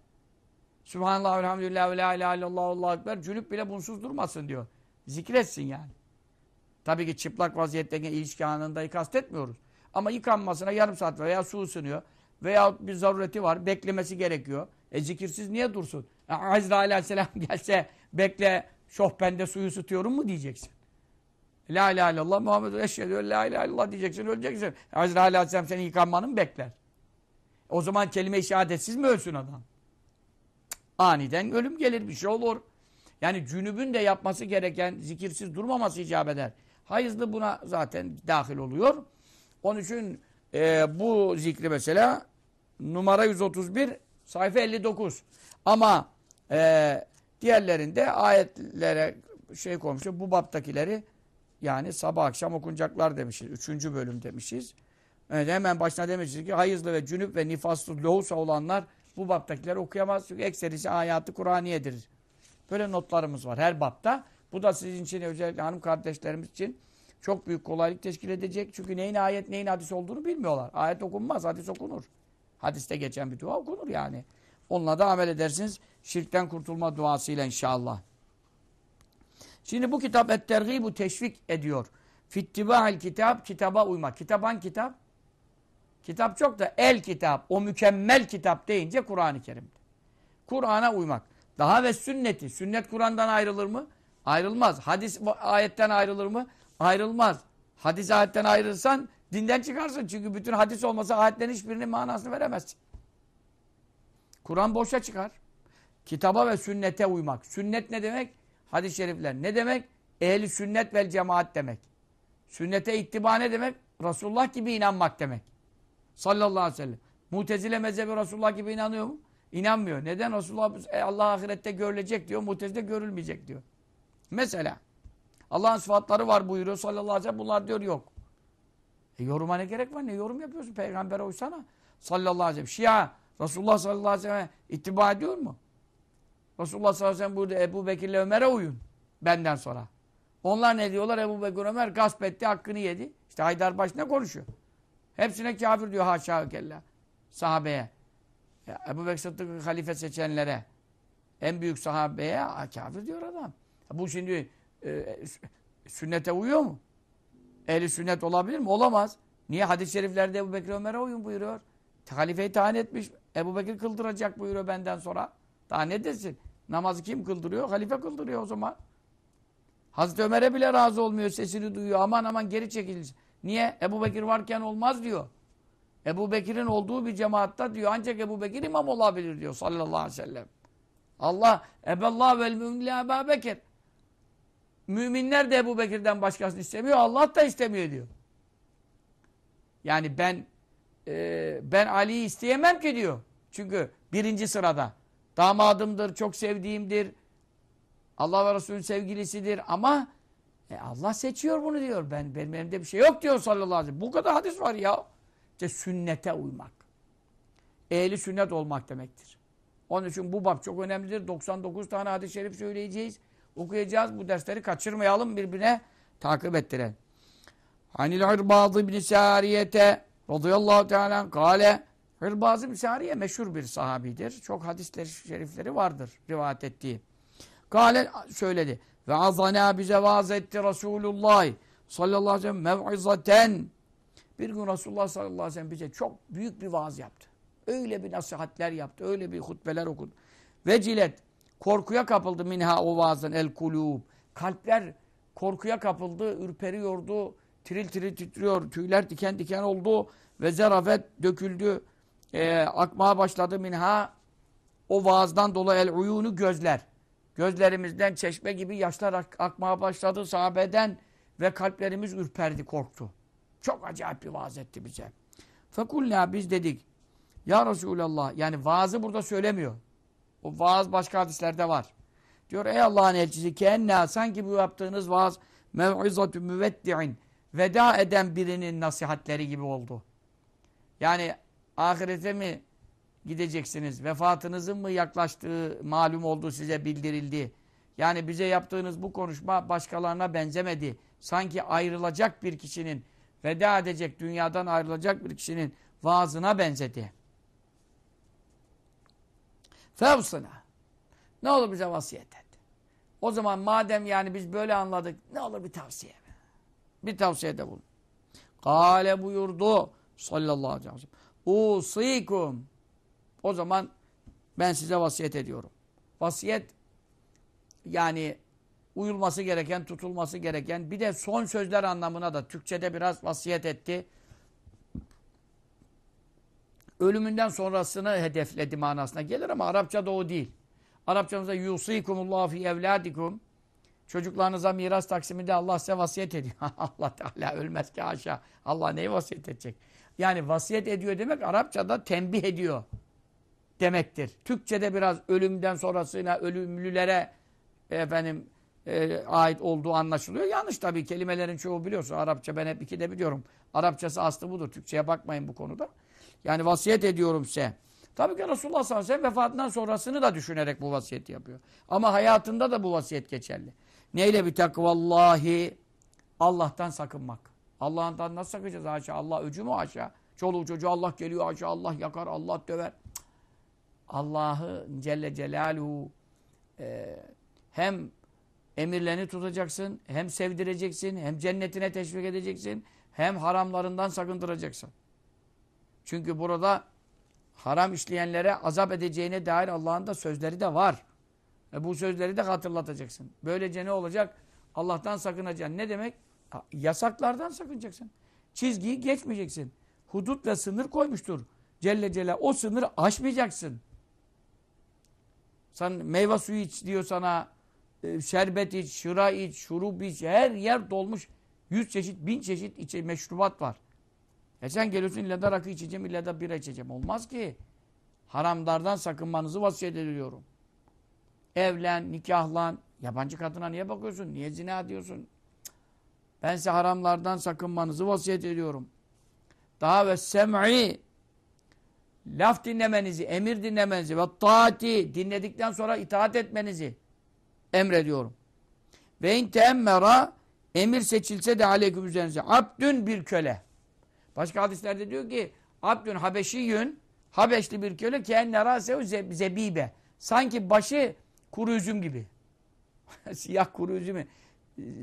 Subhanallah, elhamdülillah, ve la ilahe illallah, Allahu ekber. Cünüp bile bunsuz durmasın diyor. Zikretsin yani. Tabii ki çıplak vaziyetteki ilişki anında kastetmiyoruz. Ama yıkanmasına yarım saat veya su ısınıyor. Veya bir zarureti var. Beklemesi gerekiyor. E zikirsiz niye dursun? E, Azrail aleyhisselam gelse bekle şohbende suyu ısıtıyorum mu diyeceksin. La ilahe illallah Muhammed eşhedü la ilahe illallah diyeceksin öleceksin. E, Azrail aleyhisselam senin yıkanmanı mı bekler? O zaman kelime-i şehadetsiz mi ölsün adam? Aniden ölüm gelir bir şey olur. Yani cünübün de yapması gereken zikirsiz durmaması icap eder. Hayızlı buna zaten dahil oluyor. Onun için e, bu zikri mesela numara 131 sayfa 59. Ama e, diğerlerinde ayetlere şey koymuşuz. Bu baptakileri yani sabah akşam okunacaklar demişiz. Üçüncü bölüm demişiz. Evet, hemen başına demişiz ki hayızlı ve cünüp ve nifaslı lohusa olanlar bu baptakileri okuyamaz. Çünkü ekserisi hayatı Kur'aniyedir. Böyle notlarımız var her bapta. Bu da sizin için özellikle hanım kardeşlerimiz için çok büyük kolaylık teşkil edecek. Çünkü neyin ayet neyin hadis olduğunu bilmiyorlar. Ayet okunmaz, hadis okunur. Hadiste geçen bir dua okunur yani. Onunla da amel edersiniz. Şirkten kurtulma duasıyla inşallah. Şimdi bu kitap et bu teşvik ediyor. Fittiba'il kitap, kitaba uymak. Kitaban kitap. Kitap çok da el kitap, o mükemmel kitap deyince Kur'an-ı Kerim'de. Kur'an'a uymak. Daha ve sünneti. Sünnet Kur'an'dan ayrılır mı? Ayrılmaz. Hadis ayetten ayrılır mı? Ayrılmaz. Hadis ayetten ayrılırsan dinden çıkarsın. Çünkü bütün hadis olmasa ayetlerin hiçbirinin manasını veremezsin. Kur'an boşa çıkar. Kitaba ve sünnete uymak. Sünnet ne demek? Hadis-i şerifler. Ne demek? Ehli sünnet vel cemaat demek. Sünnete ittiba ne demek? Resulullah gibi inanmak demek. Sallallahu aleyhi ve sellem. Mutezile mezhebi Resulullah gibi inanıyor mu? İnanmıyor. Neden? Resulullah e, Allah ahirette görülecek diyor. Mutezile görülmeyecek diyor. Mesela Allah'ın sıfatları var buyuruyor sallallahu aleyhi ve sellem. Bunlar diyor yok. E, yoruma ne gerek var? Ne yorum yapıyorsun? Peygamber'e uysana. Sallallahu aleyhi ve sellem. Şia Resulullah sallallahu aleyhi ve sellem ittiba ediyor mu? Resulullah sallallahu aleyhi ve sellem burada Ebu Bekir'le Ömer'e uyun. Benden sonra. Onlar ne diyorlar? Ebu Bekir Ömer gasp etti, hakkını yedi. İşte Haydarbaş ne konuşuyor? Hepsine kafir diyor haşa kella. Sahabeye. Ya Ebu Bekir Sıddık'ı halife seçenlere. En büyük sahabeye kafir diyor adam. Bu şimdi e, sünnete uyuyor mu? Ehli sünnet olabilir mi? Olamaz. Niye? Hadis-i şeriflerde Ebu Bekir Ömer'e uyun buyuruyor. Halifeyi tayin etmiş. Ebu Bekir kıldıracak buyuruyor benden sonra. Daha ne desin? Namazı kim kıldırıyor? Halife kıldırıyor o zaman. Hazreti Ömer'e bile razı olmuyor. Sesini duyuyor. Aman aman geri çekilir. Niye? Ebu Bekir varken olmaz diyor. Ebu Bekir'in olduğu bir cemaatta diyor. Ancak Ebu Bekir imam olabilir diyor sallallahu aleyhi ve sellem. Allah ebellah vel müminle Ebu Bekir. müminler de Ebu Bekir'den başkasını istemiyor. Allah da istemiyor diyor. Yani ben e, ben Ali'yi isteyemem ki diyor. Çünkü birinci sırada. Damadımdır, çok sevdiğimdir. Allah ve Resulün sevgilisidir ama e, Allah seçiyor bunu diyor. Ben benim elimde bir şey yok diyor sallallahu aleyhi ve sellem. Bu kadar hadis var ya. İşte sünnete uymak. Ehli sünnet olmak demektir. Onun için bu bab çok önemlidir. 99 tane hadis-i şerif söyleyeceğiz. Okuyacağız. Bu dersleri kaçırmayalım. Birbirine takip ettirelim. Hanil Hırbazı ibn Sariyete radıyallahu teala kale Hırbazı ibn Sariye meşhur bir sahabidir. Çok hadisleri şerifleri vardır rivayet ettiği. Kale söyledi. Ve azana bize vaaz etti Resulullah sallallahu aleyhi ve sellem mev'izaten. Bir gün Resulullah sallallahu aleyhi ve sellem bize çok büyük bir vaaz yaptı. Öyle bir nasihatler yaptı. Öyle bir hutbeler okudu. Vecilet. Korkuya kapıldı minha o vaazdan el kulub. Kalpler korkuya kapıldı, ürperiyordu. Tiril tiril titriyor. Tüyler diken diken oldu. Ve zerafet döküldü. E, akmaya başladı minha. O vaazdan dolayı el uyunu gözler. Gözlerimizden çeşme gibi yaşlar ak akmaya başladı sahabeden ve kalplerimiz ürperdi, korktu. Çok acayip bir vaaz etti bize. Fekulna biz dedik. Ya Resulallah yani vaazı burada söylemiyor. O vaaz başka hadislerde var. Diyor ey Allah'ın elçisi ki enna sanki bu yaptığınız vaaz mev'izatü müveddi'in veda eden birinin nasihatleri gibi oldu. Yani ahirete mi gideceksiniz? Vefatınızın mı yaklaştığı malum oldu size bildirildi? Yani bize yaptığınız bu konuşma başkalarına benzemedi. Sanki ayrılacak bir kişinin, veda edecek, dünyadan ayrılacak bir kişinin vaazına benzedi. Fevsına. Ne olur bize vasiyet et. O zaman madem yani biz böyle anladık, ne olur bir tavsiye. Bir tavsiyede bulun. Kale buyurdu sallallahu aleyhi ve sellem. Usikum. O zaman ben size vasiyet ediyorum. Vasiyet yani uyulması gereken, tutulması gereken bir de son sözler anlamına da Türkçe'de biraz vasiyet etti. Ölümünden sonrasını hedefledi manasına gelir ama Arapçada o değil. Arapçamızda yusikumullahu fi evladikum Çocuklarınıza miras taksiminde Allah size vasiyet ediyor. Allah Teala ölmez ki haşa. Allah neyi vasiyet edecek? Yani vasiyet ediyor demek Arapçada tembih ediyor demektir. Türkçe'de biraz ölümden sonrasına ölümlülere efendim e, ait olduğu anlaşılıyor. Yanlış tabii kelimelerin çoğu biliyorsun. Arapça ben hep iki de biliyorum. Arapçası aslı budur. Türkçe'ye bakmayın bu konuda. Yani vasiyet ediyorum size. Tabii ki Resulullah sallallahu aleyhi ve sellem vefatından sonrasını da düşünerek bu vasiyeti yapıyor. Ama hayatında da bu vasiyet geçerli. Neyle bir takvallahi? Allah'tan sakınmak. Allah'tan nasıl sakınacağız haşa? Allah öcü mü haşa? Çoluğu çocuğu Allah geliyor haşa. Allah yakar, Allah döver. Allah'ı Celle Celaluhu e, hem emirlerini tutacaksın, hem sevdireceksin, hem cennetine teşvik edeceksin, hem haramlarından sakındıracaksın. Çünkü burada haram işleyenlere azap edeceğine dair Allah'ın da sözleri de var. E bu sözleri de hatırlatacaksın. Böylece ne olacak? Allah'tan sakınacaksın. Ne demek? Yasaklardan sakınacaksın. Çizgiyi geçmeyeceksin. Hudut ve sınır koymuştur. Celle Celle o sınırı aşmayacaksın. Sen meyve suyu iç diyor sana. E, şerbet iç, şıra iç, şurup iç. Her yer dolmuş. Yüz çeşit, bin çeşit içe, meşrubat var. E sen geliyorsun illa da rakı içeceğim, illa da bira içeceğim. Olmaz ki. Haramlardan sakınmanızı vasiyet ediyorum. Evlen, nikahlan. Yabancı kadına niye bakıyorsun? Niye zina diyorsun? Ben size haramlardan sakınmanızı vasiyet ediyorum. Daha ve sem'i laf dinlemenizi, emir dinlemenizi ve taati dinledikten sonra itaat etmenizi emrediyorum. Ve in teemmera emir seçilse de aleyküm üzerinize abdün bir köle. Başka hadislerde diyor ki abdün habeşiyyün Habeşli bir köle ki enne rasehu zebibe. Sanki başı kuru üzüm gibi. Siyah kuru üzümü.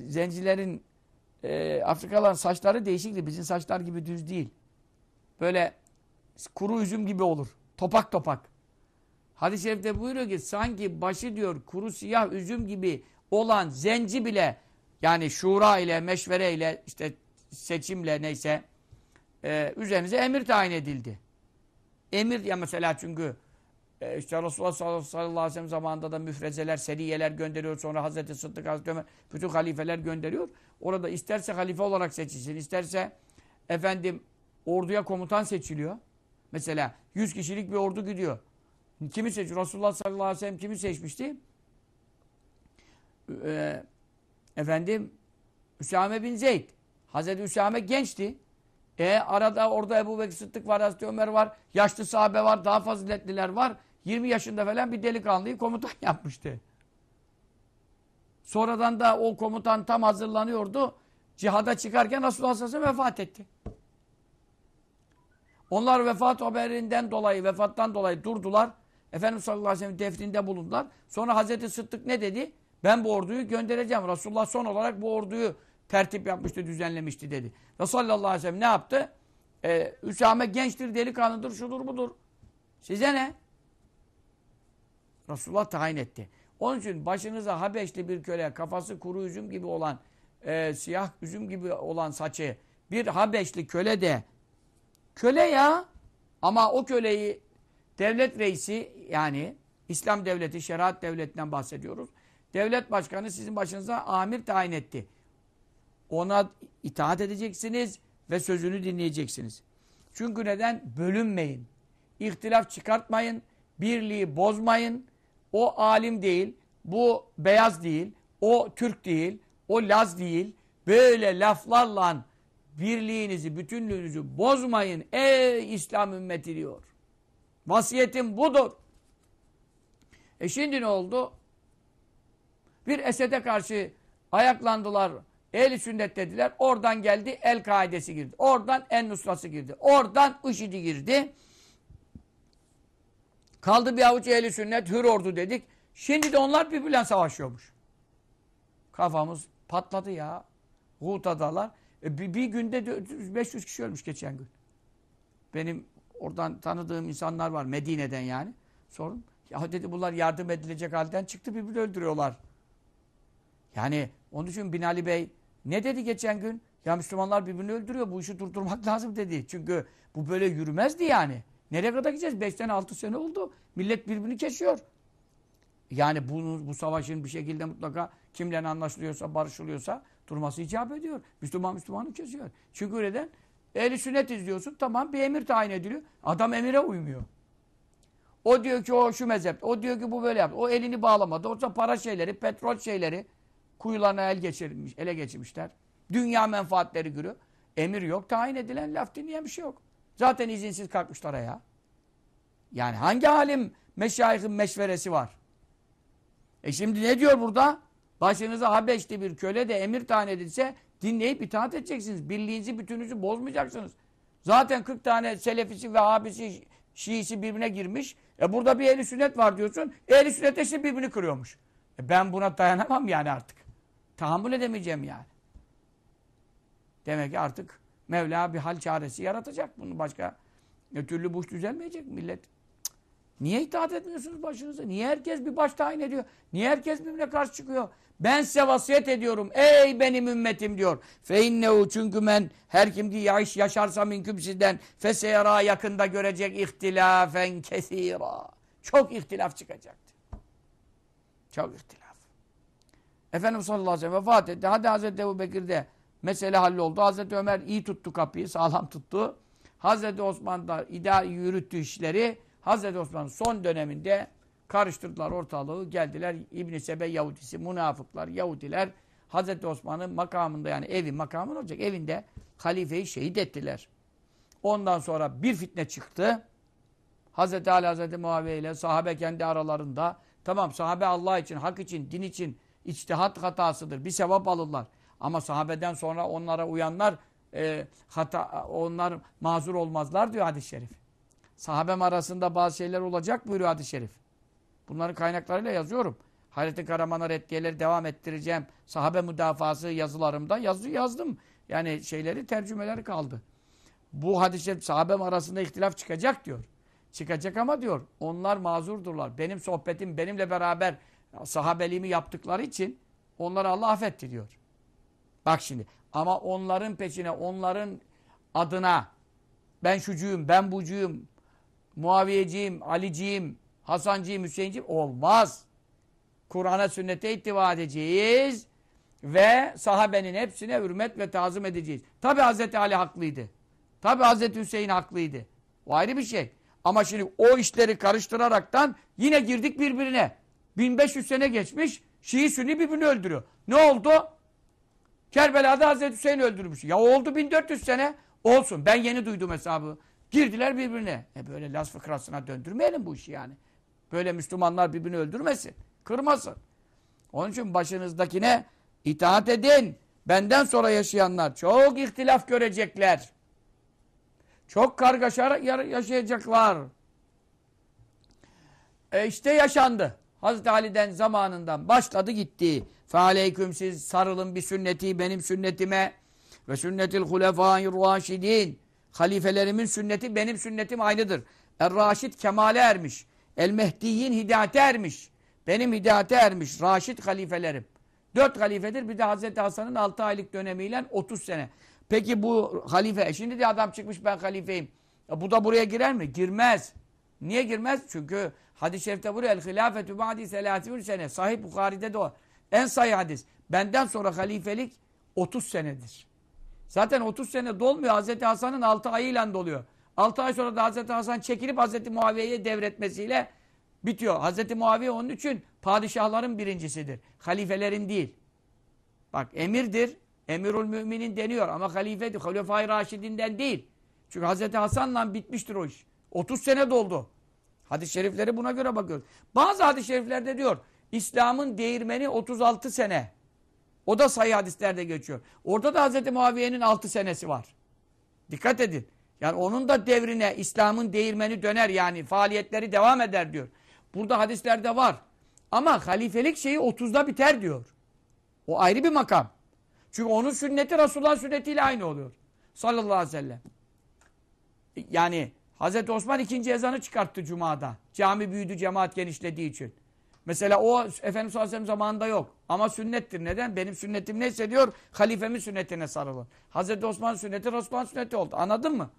Zencilerin e, Afrikalıların saçları değişikti. Bizim saçlar gibi düz değil. Böyle kuru üzüm gibi olur. Topak topak. Hadis-i şerifte buyuruyor ki sanki başı diyor kuru siyah üzüm gibi olan zenci bile yani şura ile meşvere ile işte seçimle neyse e, üzerinize emir tayin edildi. Emir ya mesela çünkü e, işte Resulullah sallallahu aleyhi ve sellem zamanında da müfrezeler, seriyeler gönderiyor. Sonra Hazreti Sıddık, Hazreti Ömer, bütün halifeler gönderiyor. Orada isterse halife olarak seçilsin, isterse efendim orduya komutan seçiliyor. Mesela 100 kişilik bir ordu gidiyor. Kimi seçiyor? Resulullah sallallahu aleyhi ve sellem kimi seçmişti? Ee, efendim Üsame bin Zeyd. Hazreti Üsame gençti. E arada orada Ebu Bekir Sıddık var, Hazreti Ömer var, yaşlı sahabe var, daha faziletliler var. 20 yaşında falan bir delikanlıyı komutan yapmıştı. Sonradan da o komutan tam hazırlanıyordu. Cihada çıkarken Resulullah sallallahu vefat etti. Onlar vefat haberinden dolayı, vefattan dolayı durdular. Efendimiz sallallahu aleyhi ve sellem defninde bulundular. Sonra Hazreti Sıddık ne dedi? Ben bu orduyu göndereceğim. Resulullah son olarak bu orduyu tertip yapmıştı, düzenlemişti dedi. Ve sallallahu aleyhi ve sellem ne yaptı? Ee, Üsame gençtir, delikanlıdır, şudur budur. Size ne? Resulullah tayin etti. Onun için başınıza Habeşli bir köle, kafası kuru üzüm gibi olan, e, siyah üzüm gibi olan saçı, bir Habeşli köle de, köle ya, ama o köleyi devlet reisi, yani İslam devleti, şeriat devletinden bahsediyoruz. Devlet başkanı sizin başınıza amir tayin etti. Ona itaat edeceksiniz ve sözünü dinleyeceksiniz. Çünkü neden? Bölünmeyin. İhtilaf çıkartmayın. Birliği bozmayın. O alim değil, bu beyaz değil, o Türk değil, o Laz değil. Böyle laflarla birliğinizi, bütünlüğünüzü bozmayın ey İslam ümmeti diyor. Vasiyetim budur. E şimdi ne oldu? Bir Esed'e karşı ayaklandılar. Ehl-i sünnet dediler. Oradan geldi El-Kaidesi girdi. Oradan En-Nusrası girdi. Oradan IŞİD'i girdi. Kaldı bir avuç ehl sünnet, hür ordu dedik. Şimdi de onlar birbirle savaşıyormuş. Kafamız patladı ya. Guta'dalar. E, bir, bir günde 500 kişi ölmüş geçen gün. Benim oradan tanıdığım insanlar var. Medine'den yani. Sorun. Ya dedi bunlar yardım edilecek halden çıktı birbirini öldürüyorlar. Yani onun için Binali Bey ne dedi geçen gün? Ya Müslümanlar birbirini öldürüyor. Bu işi durdurmak lazım dedi. Çünkü bu böyle yürümezdi yani. Nereye kadar gideceğiz? Beşten altı sene oldu. Millet birbirini kesiyor. Yani bu, bu savaşın bir şekilde mutlaka kimle anlaşılıyorsa, barışılıyorsa durması icap ediyor. Müslüman Müslümanı kesiyor. Çünkü neden? Ehli sünnet izliyorsun. Tamam bir emir tayin ediliyor. Adam emire uymuyor. O diyor ki o şu mezhep. O diyor ki bu böyle yaptı. O elini bağlamadı. Orta para şeyleri, petrol şeyleri kuyularına el geçirmiş, ele geçirmişler. Dünya menfaatleri görüyor. Emir yok. Tayin edilen laf dinleyen bir şey yok. Zaten izinsiz kalkmışlar ya. Yani hangi alim meşayihin meşveresi var? E şimdi ne diyor burada? Başınıza Habeşli bir köle de emir tayin edilse dinleyip itaat edeceksiniz. Birliğinizi, bütününüzü bozmayacaksınız. Zaten 40 tane Selefisi, Vehhabisi, Şiisi birbirine girmiş. E burada bir ehli sünnet var diyorsun. Ehli sünnet de işte birbirini kırıyormuş. E ben buna dayanamam yani artık. Tahammül edemeyeceğim yani. Demek ki artık Mevla bir hal çaresi yaratacak. Bunu başka ne türlü bu iş düzelmeyecek millet. Niye itaat etmiyorsunuz başınıza? Niye herkes bir baş tayin ediyor? Niye herkes birbirine karşı çıkıyor? Ben size vasiyet ediyorum. Ey benim ümmetim diyor. Fe innehu çünkü ben her kim ki yaş yaşarsa minküm sizden feseyara yakında görecek ihtilafen kesira. Çok ihtilaf çıkacaktı. Çok ihtilaf. Efendimiz sallallahu aleyhi ve sellem vefat etti. Hadi Hazreti Ebu Bekir de mesele halloldu. Hazreti Ömer iyi tuttu kapıyı, sağlam tuttu. Hazreti Osman da idare yürüttü işleri. Hazreti Osman'ın son döneminde karıştırdılar ortalığı. Geldiler İbn Sebe Yahudisi, münafıklar, Yahudiler Hazreti Osman'ın makamında yani evi makamın olacak evinde halifeyi şehit ettiler. Ondan sonra bir fitne çıktı. Hazreti Ali Hazreti Muaviye ile sahabe kendi aralarında tamam sahabe Allah için, hak için, din için içtihat hatasıdır. Bir sevap alırlar. Ama sahabeden sonra onlara uyanlar e, hata onlar mazur olmazlar diyor hadis-i şerif. Sahabem arasında bazı şeyler olacak buyuruyor hadis-i şerif. Bunların kaynaklarıyla yazıyorum. Hayrettin Karaman'a reddiyeleri devam ettireceğim. Sahabe müdafası yazılarımda yazı yazdım. Yani şeyleri tercümeleri kaldı. Bu hadis-i sahabem arasında ihtilaf çıkacak diyor. Çıkacak ama diyor onlar mazurdurlar. Benim sohbetim benimle beraber sahabeliğimi yaptıkları için onları Allah affetti diyor. Bak şimdi ama onların peşine onların adına ben şucuyum, ben bucuyum, Muaviyeciyim, Aliciyim, Hasancıyım, Hüseyinci olmaz. Kur'an'a sünnete ittiba edeceğiz ve sahabenin hepsine hürmet ve tazım edeceğiz. Tabi Hazreti Ali haklıydı. Tabi Hazreti Hüseyin haklıydı. O ayrı bir şey. Ama şimdi o işleri karıştıraraktan yine girdik birbirine. 1500 sene geçmiş Şii Sünni birbirini öldürüyor. Ne oldu? Kerbela'da Hazreti Hüseyin öldürmüş. Ya oldu 1400 sene. Olsun. Ben yeni duydum hesabı. Girdiler birbirine. E böyle Las fıkrasına döndürmeyelim bu işi yani. Böyle Müslümanlar birbirini öldürmesin. Kırmasın. Onun için başınızdakine itaat edin. Benden sonra yaşayanlar çok ihtilaf görecekler. Çok kargaşa yaşayacaklar. E işte yaşandı. Hazreti Ali'den zamanından başladı gitti. Fealeyküm siz sarılın bir sünneti benim sünnetime ve sünnetil hulefâir raşidin. Halifelerimin sünneti benim sünnetim aynıdır. Er-Raşid kemale ermiş. El-Mehdiyin hidayete ermiş. Benim hidayete ermiş. Raşid halifelerim. Dört halifedir. Bir de Hazreti Hasan'ın altı aylık dönemiyle 30 sene. Peki bu halife, e şimdi de adam çıkmış ben halifeyim. Ya bu da buraya girer mi? Girmez. Niye girmez? Çünkü hadis-i şerifte buraya el-hilafetü ba'di selâsîn sene. Sahih Bukhari'de de o. En sahih hadis. Benden sonra halifelik 30 senedir. Zaten 30 sene dolmuyor. Hazreti Hasan'ın 6 ayıyla doluyor. 6 ay sonra da Hazreti Hasan çekilip Hazreti Muaviye'ye devretmesiyle bitiyor. Hazreti Muaviye onun için padişahların birincisidir. Halifelerin değil. Bak emirdir. Emirül müminin deniyor ama halifedir. Halifai Raşidinden değil. Çünkü Hazreti Hasan'la bitmiştir o iş. 30 sene doldu. Hadis-i şerifleri buna göre bakıyoruz. Bazı hadis-i şeriflerde diyor İslam'ın değirmeni 36 sene. O da sayı hadislerde geçiyor. Orada da Hazreti Muaviye'nin 6 senesi var. Dikkat edin. Yani onun da devrine İslam'ın değirmeni döner yani faaliyetleri devam eder diyor. Burada hadislerde var. Ama halifelik şeyi 30'da biter diyor. O ayrı bir makam. Çünkü onun sünneti Resulullah sünnetiyle aynı oluyor. Sallallahu aleyhi ve sellem. Yani Hazreti Osman ikinci ezanı çıkarttı Cuma'da. Cami büyüdü, cemaat genişlediği için. Mesela o Efendimiz sallallahu aleyhi ve zamanında yok. Ama sünnettir. Neden? Benim sünnetim neyse diyor, halifemin sünnetine sarılın. Hazreti Osman sünneti Resulullah'ın sünneti oldu. Anladın mı?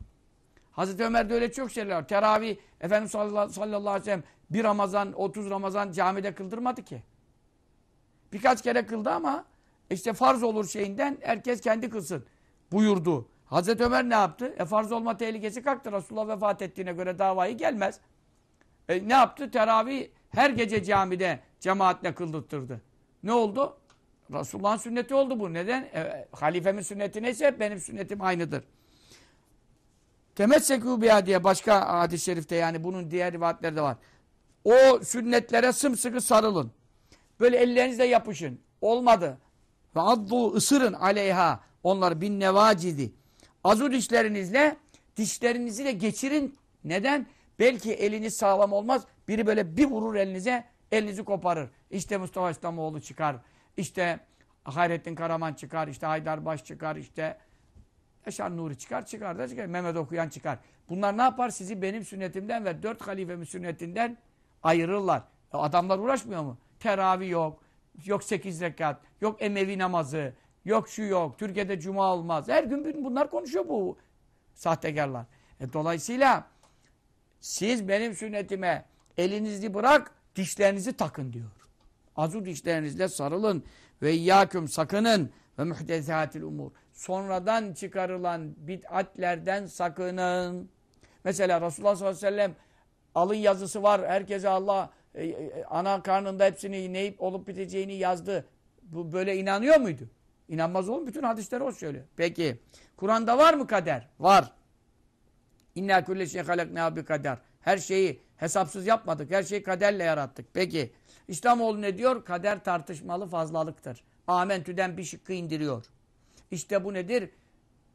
Hazreti Ömer'de öyle çok şeyler var. Teravih, Efendimiz sallallahu aleyhi ve sellem bir Ramazan, 30 Ramazan camide kıldırmadı ki. Birkaç kere kıldı ama işte farz olur şeyinden herkes kendi kılsın buyurdu. Hazreti Ömer ne yaptı? E farz olma tehlikesi kalktı. Resulullah vefat ettiğine göre davayı gelmez. E, ne yaptı? Teravih her gece camide cemaatle kıldırttırdı. Ne oldu? Resulullah'ın sünneti oldu bu. Neden? E, halifemin sünneti neyse benim sünnetim aynıdır. Temessekû biha diye başka hadis-i şerifte yani bunun diğer rivayetlerde var. O sünnetlere sımsıkı sarılın. Böyle ellerinizle yapışın. Olmadı. Ve addu ısırın aleyha. Onlar bin nevacidi. Azu dişlerinizle dişlerinizi de geçirin. Neden? Belki eliniz sağlam olmaz. Biri böyle bir vurur elinize, elinizi koparır. İşte Mustafa İslamoğlu çıkar. İşte Hayrettin Karaman çıkar. İşte Haydar Baş çıkar. İşte Eşar Nuri çıkar, çıkar da çıkar. Mehmet Okuyan çıkar. Bunlar ne yapar? Sizi benim sünnetimden ve dört halifemin sünnetinden ayırırlar. E adamlar uğraşmıyor mu? Teravih yok, yok sekiz rekat, yok emevi namazı, yok şu yok, Türkiye'de cuma olmaz. Her gün bunlar konuşuyor bu sahtekarlar. E dolayısıyla siz benim sünnetime elinizi bırak, dişlerinizi takın diyor. Azu dişlerinizle sarılın ve iyyâküm sakının ve muhdezatil umur. Sonradan çıkarılan bid'atlerden sakının. Mesela Resulullah sallallahu aleyhi ve sellem alın yazısı var. Herkese Allah e, e, ana karnında hepsini neyip olup biteceğini yazdı. Bu böyle inanıyor muydu? İnanmaz olur Bütün hadisleri o söylüyor. Peki. Kur'an'da var mı kader? Var. İnna kulle şey halakna bi kader. Her şeyi hesapsız yapmadık. Her şeyi kaderle yarattık. Peki. İslamoğlu ne diyor? Kader tartışmalı fazlalıktır. Amentü'den bir şıkkı indiriyor. İşte bu nedir?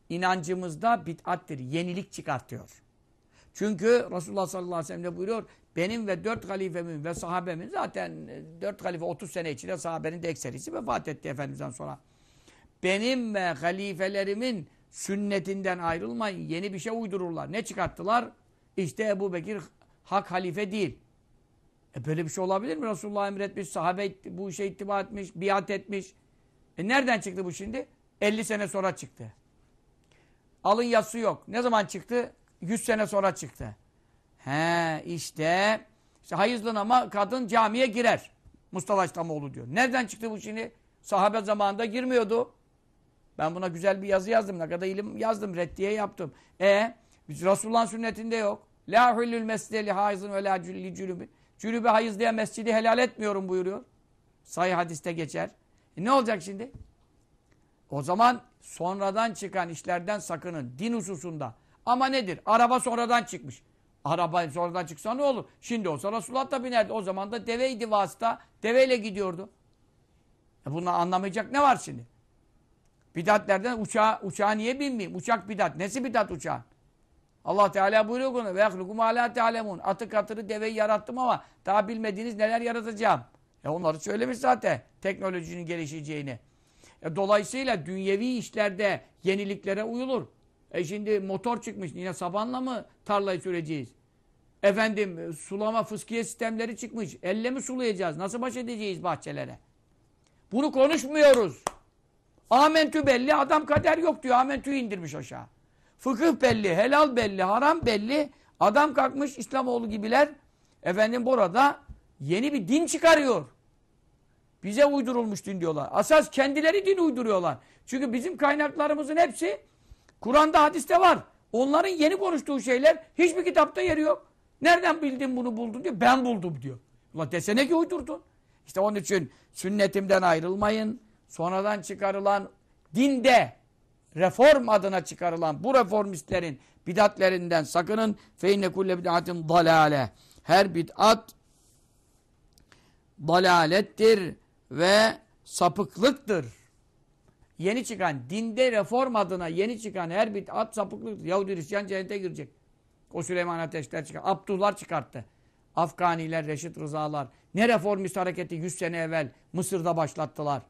İnancımızda bid'attir. Yenilik çıkartıyor. Çünkü Resulullah sallallahu aleyhi ve sellem de buyuruyor. Benim ve dört halifemin ve sahabemin zaten e, dört halife 30 sene içinde sahabenin de ekserisi vefat etti Efendimiz'den sonra. Benim ve halifelerimin sünnetinden ayrılmayın. Yeni bir şey uydururlar. Ne çıkarttılar? İşte Ebu Bekir hak halife değil. E böyle bir şey olabilir mi? Resulullah emretmiş, sahabe bu işe ittiba etmiş, biat etmiş. E nereden çıktı bu şimdi? 50 sene sonra çıktı. Alın yası yok. Ne zaman çıktı? 100 sene sonra çıktı. He işte İşte hayızlı ama kadın camiye girer. Mustafa İslamoğlu diyor. Nereden çıktı bu şimdi? Sahabe zamanında girmiyordu. Ben buna güzel bir yazı yazdım. Ne kadar ilim yazdım. Reddiye yaptım. E Resulullah'ın sünnetinde yok. La hullül mescide li haizin ve la li cülübün. Cülübe hayız diye mescidi helal etmiyorum buyuruyor. Sahih hadiste geçer. E ne olacak şimdi? O zaman sonradan çıkan işlerden sakının. Din hususunda. Ama nedir? Araba sonradan çıkmış. Araba sonradan çıksa ne olur? Şimdi olsa Resulullah da binerdi. O zaman da deveydi vasıta. Deveyle gidiyordu. E bunu anlamayacak ne var şimdi? Bidatlerden uçağa, uçağa niye binmeyeyim? Uçak bidat. Nesi bidat uçağın? Allah Teala buyuruyor bunu. Ve yahlukum ala tealemun. Atı katırı deveyi yarattım ama daha bilmediğiniz neler yaratacağım. E onları söylemiş zaten. Teknolojinin gelişeceğini. E dolayısıyla dünyevi işlerde yeniliklere uyulur. E şimdi motor çıkmış. Yine sabanla mı tarlayı süreceğiz? Efendim e, sulama fıskiye sistemleri çıkmış. Elle mi sulayacağız? Nasıl baş edeceğiz bahçelere? Bunu konuşmuyoruz. Amentü belli, adam kader yok diyor. Amentü indirmiş aşağı. Fıkıh belli, helal belli, haram belli. Adam kalkmış İslamoğlu gibiler. Efendim burada yeni bir din çıkarıyor. Bize uydurulmuş din diyorlar. Asas kendileri din uyduruyorlar. Çünkü bizim kaynaklarımızın hepsi Kur'an'da hadiste var. Onların yeni konuştuğu şeyler hiçbir kitapta yeri yok. Nereden bildin bunu buldun diyor. Ben buldum diyor. Ulan desene ki uydurdun. İşte onun için sünnetimden ayrılmayın. Sonradan çıkarılan dinde reform adına çıkarılan bu reformistlerin bidatlerinden sakının. Fe inne kulle bid'atin dalale. Her bid'at dalalettir ve sapıklıktır. Yeni çıkan, dinde reform adına yeni çıkan her bid'at sapıklıktır. Yahudi Hristiyan cennete girecek. O Süleyman Ateşler çıkar. Abdullah çıkarttı. Afganiler, Reşit Rızalar. Ne reformist hareketi 100 sene evvel Mısır'da başlattılar.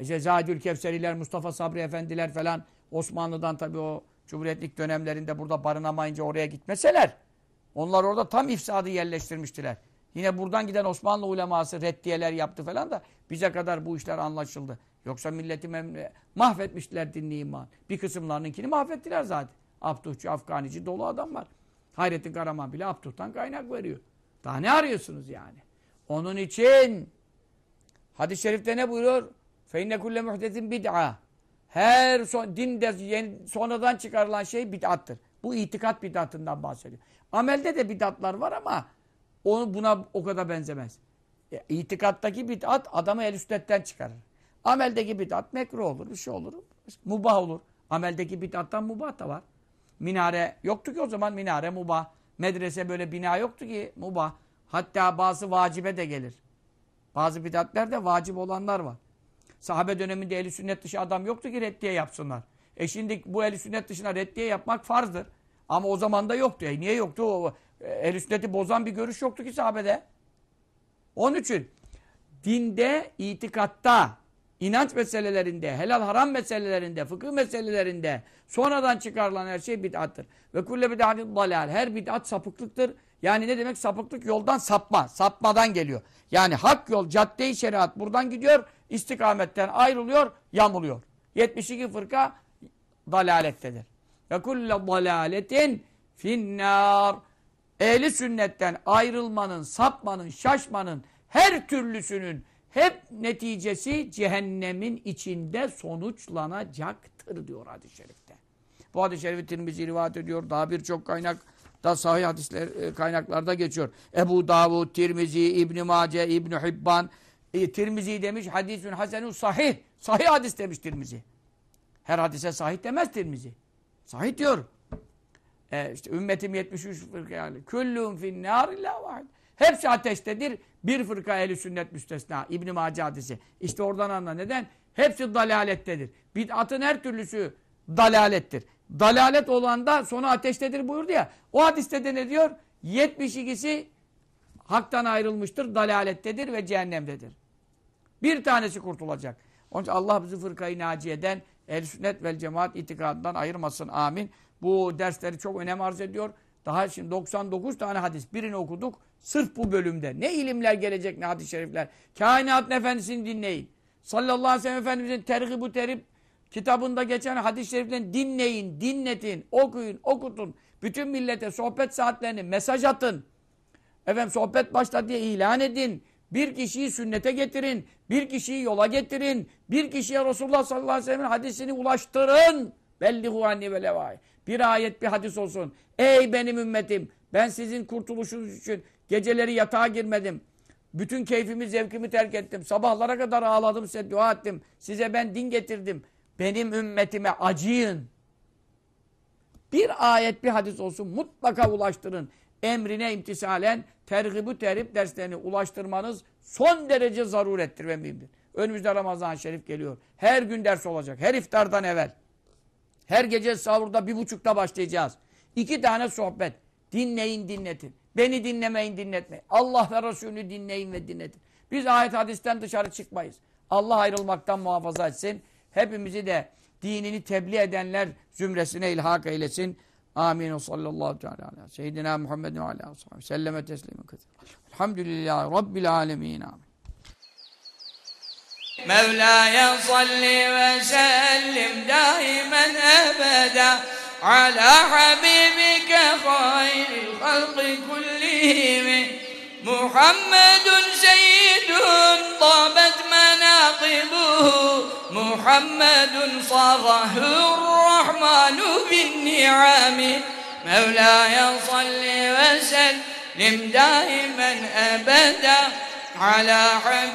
İşte Zahidül Kevseriler, Mustafa Sabri Efendiler falan Osmanlı'dan tabii o Cumhuriyetlik dönemlerinde burada barınamayınca oraya gitmeseler onlar orada tam ifsadı yerleştirmiştiler. Yine buradan giden Osmanlı uleması reddiyeler yaptı falan da bize kadar bu işler anlaşıldı. Yoksa milleti memle mahvetmişler dinli iman. Bir kısımlarınınkini mahvettiler zaten. Abduhçu, Afganici dolu adam var. Hayrettin Karaman bile Abduh'tan kaynak veriyor. Daha ne arıyorsunuz yani? Onun için hadis-i şerifte ne buyuruyor? Fe inne kulle muhdesin. Her son, dinde yeni, sonradan çıkarılan şey bid'attır. Bu itikat bid'atından bahsediyor. Amelde de bid'atlar var ama onu buna o kadar benzemez. E, itikattaki bid'at adamı el üstetten çıkarır. Ameldeki bid'at mekruh olur, bir şey olur. Mubah olur. Ameldeki bid'attan mubah da var. Minare yoktu ki o zaman minare mubah. Medrese böyle bina yoktu ki mubah. Hatta bazı vacibe de gelir. Bazı bid'atler de vacip olanlar var. Sahabe döneminde eli sünnet dışı adam yoktu ki reddiye yapsınlar. E şimdi bu eli sünnet dışına reddiye yapmak farzdır. Ama o zaman da yoktu. E niye yoktu? O, el sünneti bozan bir görüş yoktu ki sahabede. Onun için dinde, itikatta, inanç meselelerinde, helal haram meselelerinde, fıkıh meselelerinde sonradan çıkarılan her şey bid'attır. Ve kulle bid'atin dalal. Her bid'at sapıklıktır. Yani ne demek? Sapıklık yoldan sapma. Sapmadan geliyor. Yani hak yol, cadde-i şeriat buradan gidiyor, istikametten ayrılıyor, yamuluyor. 72 fırka dalalettedir. Ve kulle dalaletin finnar. Ehli sünnetten ayrılmanın, sapmanın, şaşmanın, her türlüsünün hep neticesi cehennemin içinde sonuçlanacaktır diyor hadis-i şerifte. Bu hadis-i şerifi Tirmizi rivayet ediyor. Daha birçok kaynak da sahih hadisler e, kaynaklarda geçiyor. Ebu Davud, Tirmizi, İbn Mace, İbn Hibban, e, Tirmizi demiş hadisun hasenun sahih. Sahih hadis demiş Tirmizi. Her hadise sahih demez Tirmizi. Sahih diyor. E, işte ümmetim 73 fırka yani. Küllüm finnâr illa vahid. Hepsi ateştedir. Bir fırka ehli sünnet müstesna. İbn-i Mace hadisi. İşte oradan anla. Neden? Hepsi dalalettedir. Bid'atın her türlüsü dalalettir. Dalalet olan da sonu ateştedir buyurdu ya. O hadiste de ne diyor? 72'si haktan ayrılmıştır, dalalettedir ve cehennemdedir. Bir tanesi kurtulacak. Onun için Allah bizi fırkayı naciyeden, el sünnet vel cemaat itikadından ayırmasın. Amin. Bu dersleri çok önem arz ediyor. Daha şimdi 99 tane hadis. Birini okuduk. Sırf bu bölümde. Ne ilimler gelecek ne hadis-i şerifler. Kainatın efendisini dinleyin. Sallallahu aleyhi ve sellem Efendimizin tergib bu terib kitabında geçen hadis-i şeriflerini dinleyin, dinletin, okuyun, okutun. Bütün millete sohbet saatlerini mesaj atın. Efendim sohbet başladı diye ilan edin. Bir kişiyi sünnete getirin. Bir kişiyi yola getirin. Bir kişiye Resulullah sallallahu aleyhi ve sellem'in hadisini ulaştırın. Bellihu anni ve levâi. Bir ayet bir hadis olsun. Ey benim ümmetim ben sizin kurtuluşunuz için geceleri yatağa girmedim. Bütün keyfimi, zevkimi terk ettim. Sabahlara kadar ağladım, size dua ettim. Size ben din getirdim. Benim ümmetime acıyın. Bir ayet, bir hadis olsun mutlaka ulaştırın. Emrine imtisalen tergib terhib derslerini ulaştırmanız son derece zarurettir ve mühimdir. Önümüzde Ramazan-ı Şerif geliyor. Her gün ders olacak. Her iftardan evvel. Her gece sahurda bir buçukta başlayacağız. İki tane sohbet. Dinleyin, dinletin. Beni dinlemeyin, dinletmeyin. Allah ve Resulünü dinleyin ve dinletin. Biz ayet hadisten dışarı çıkmayız. Allah ayrılmaktan muhafaza etsin. Hepimizi de dinini tebliğ edenler zümresine ilhak eylesin. Amin. Sallallahu teala ala seyyidina Muhammedin ve ala selleme teslimen kethir. Elhamdülillahi Rabbil alemin. Amin. مولاي صل وسلم دائما ابدا على حبيبك خير الخلق كلهم محمد سيد طابت مناقبه. محمد صاغه الرحمن بالنعم. مولاي صل وسلم دائما ابدا على حبيبك.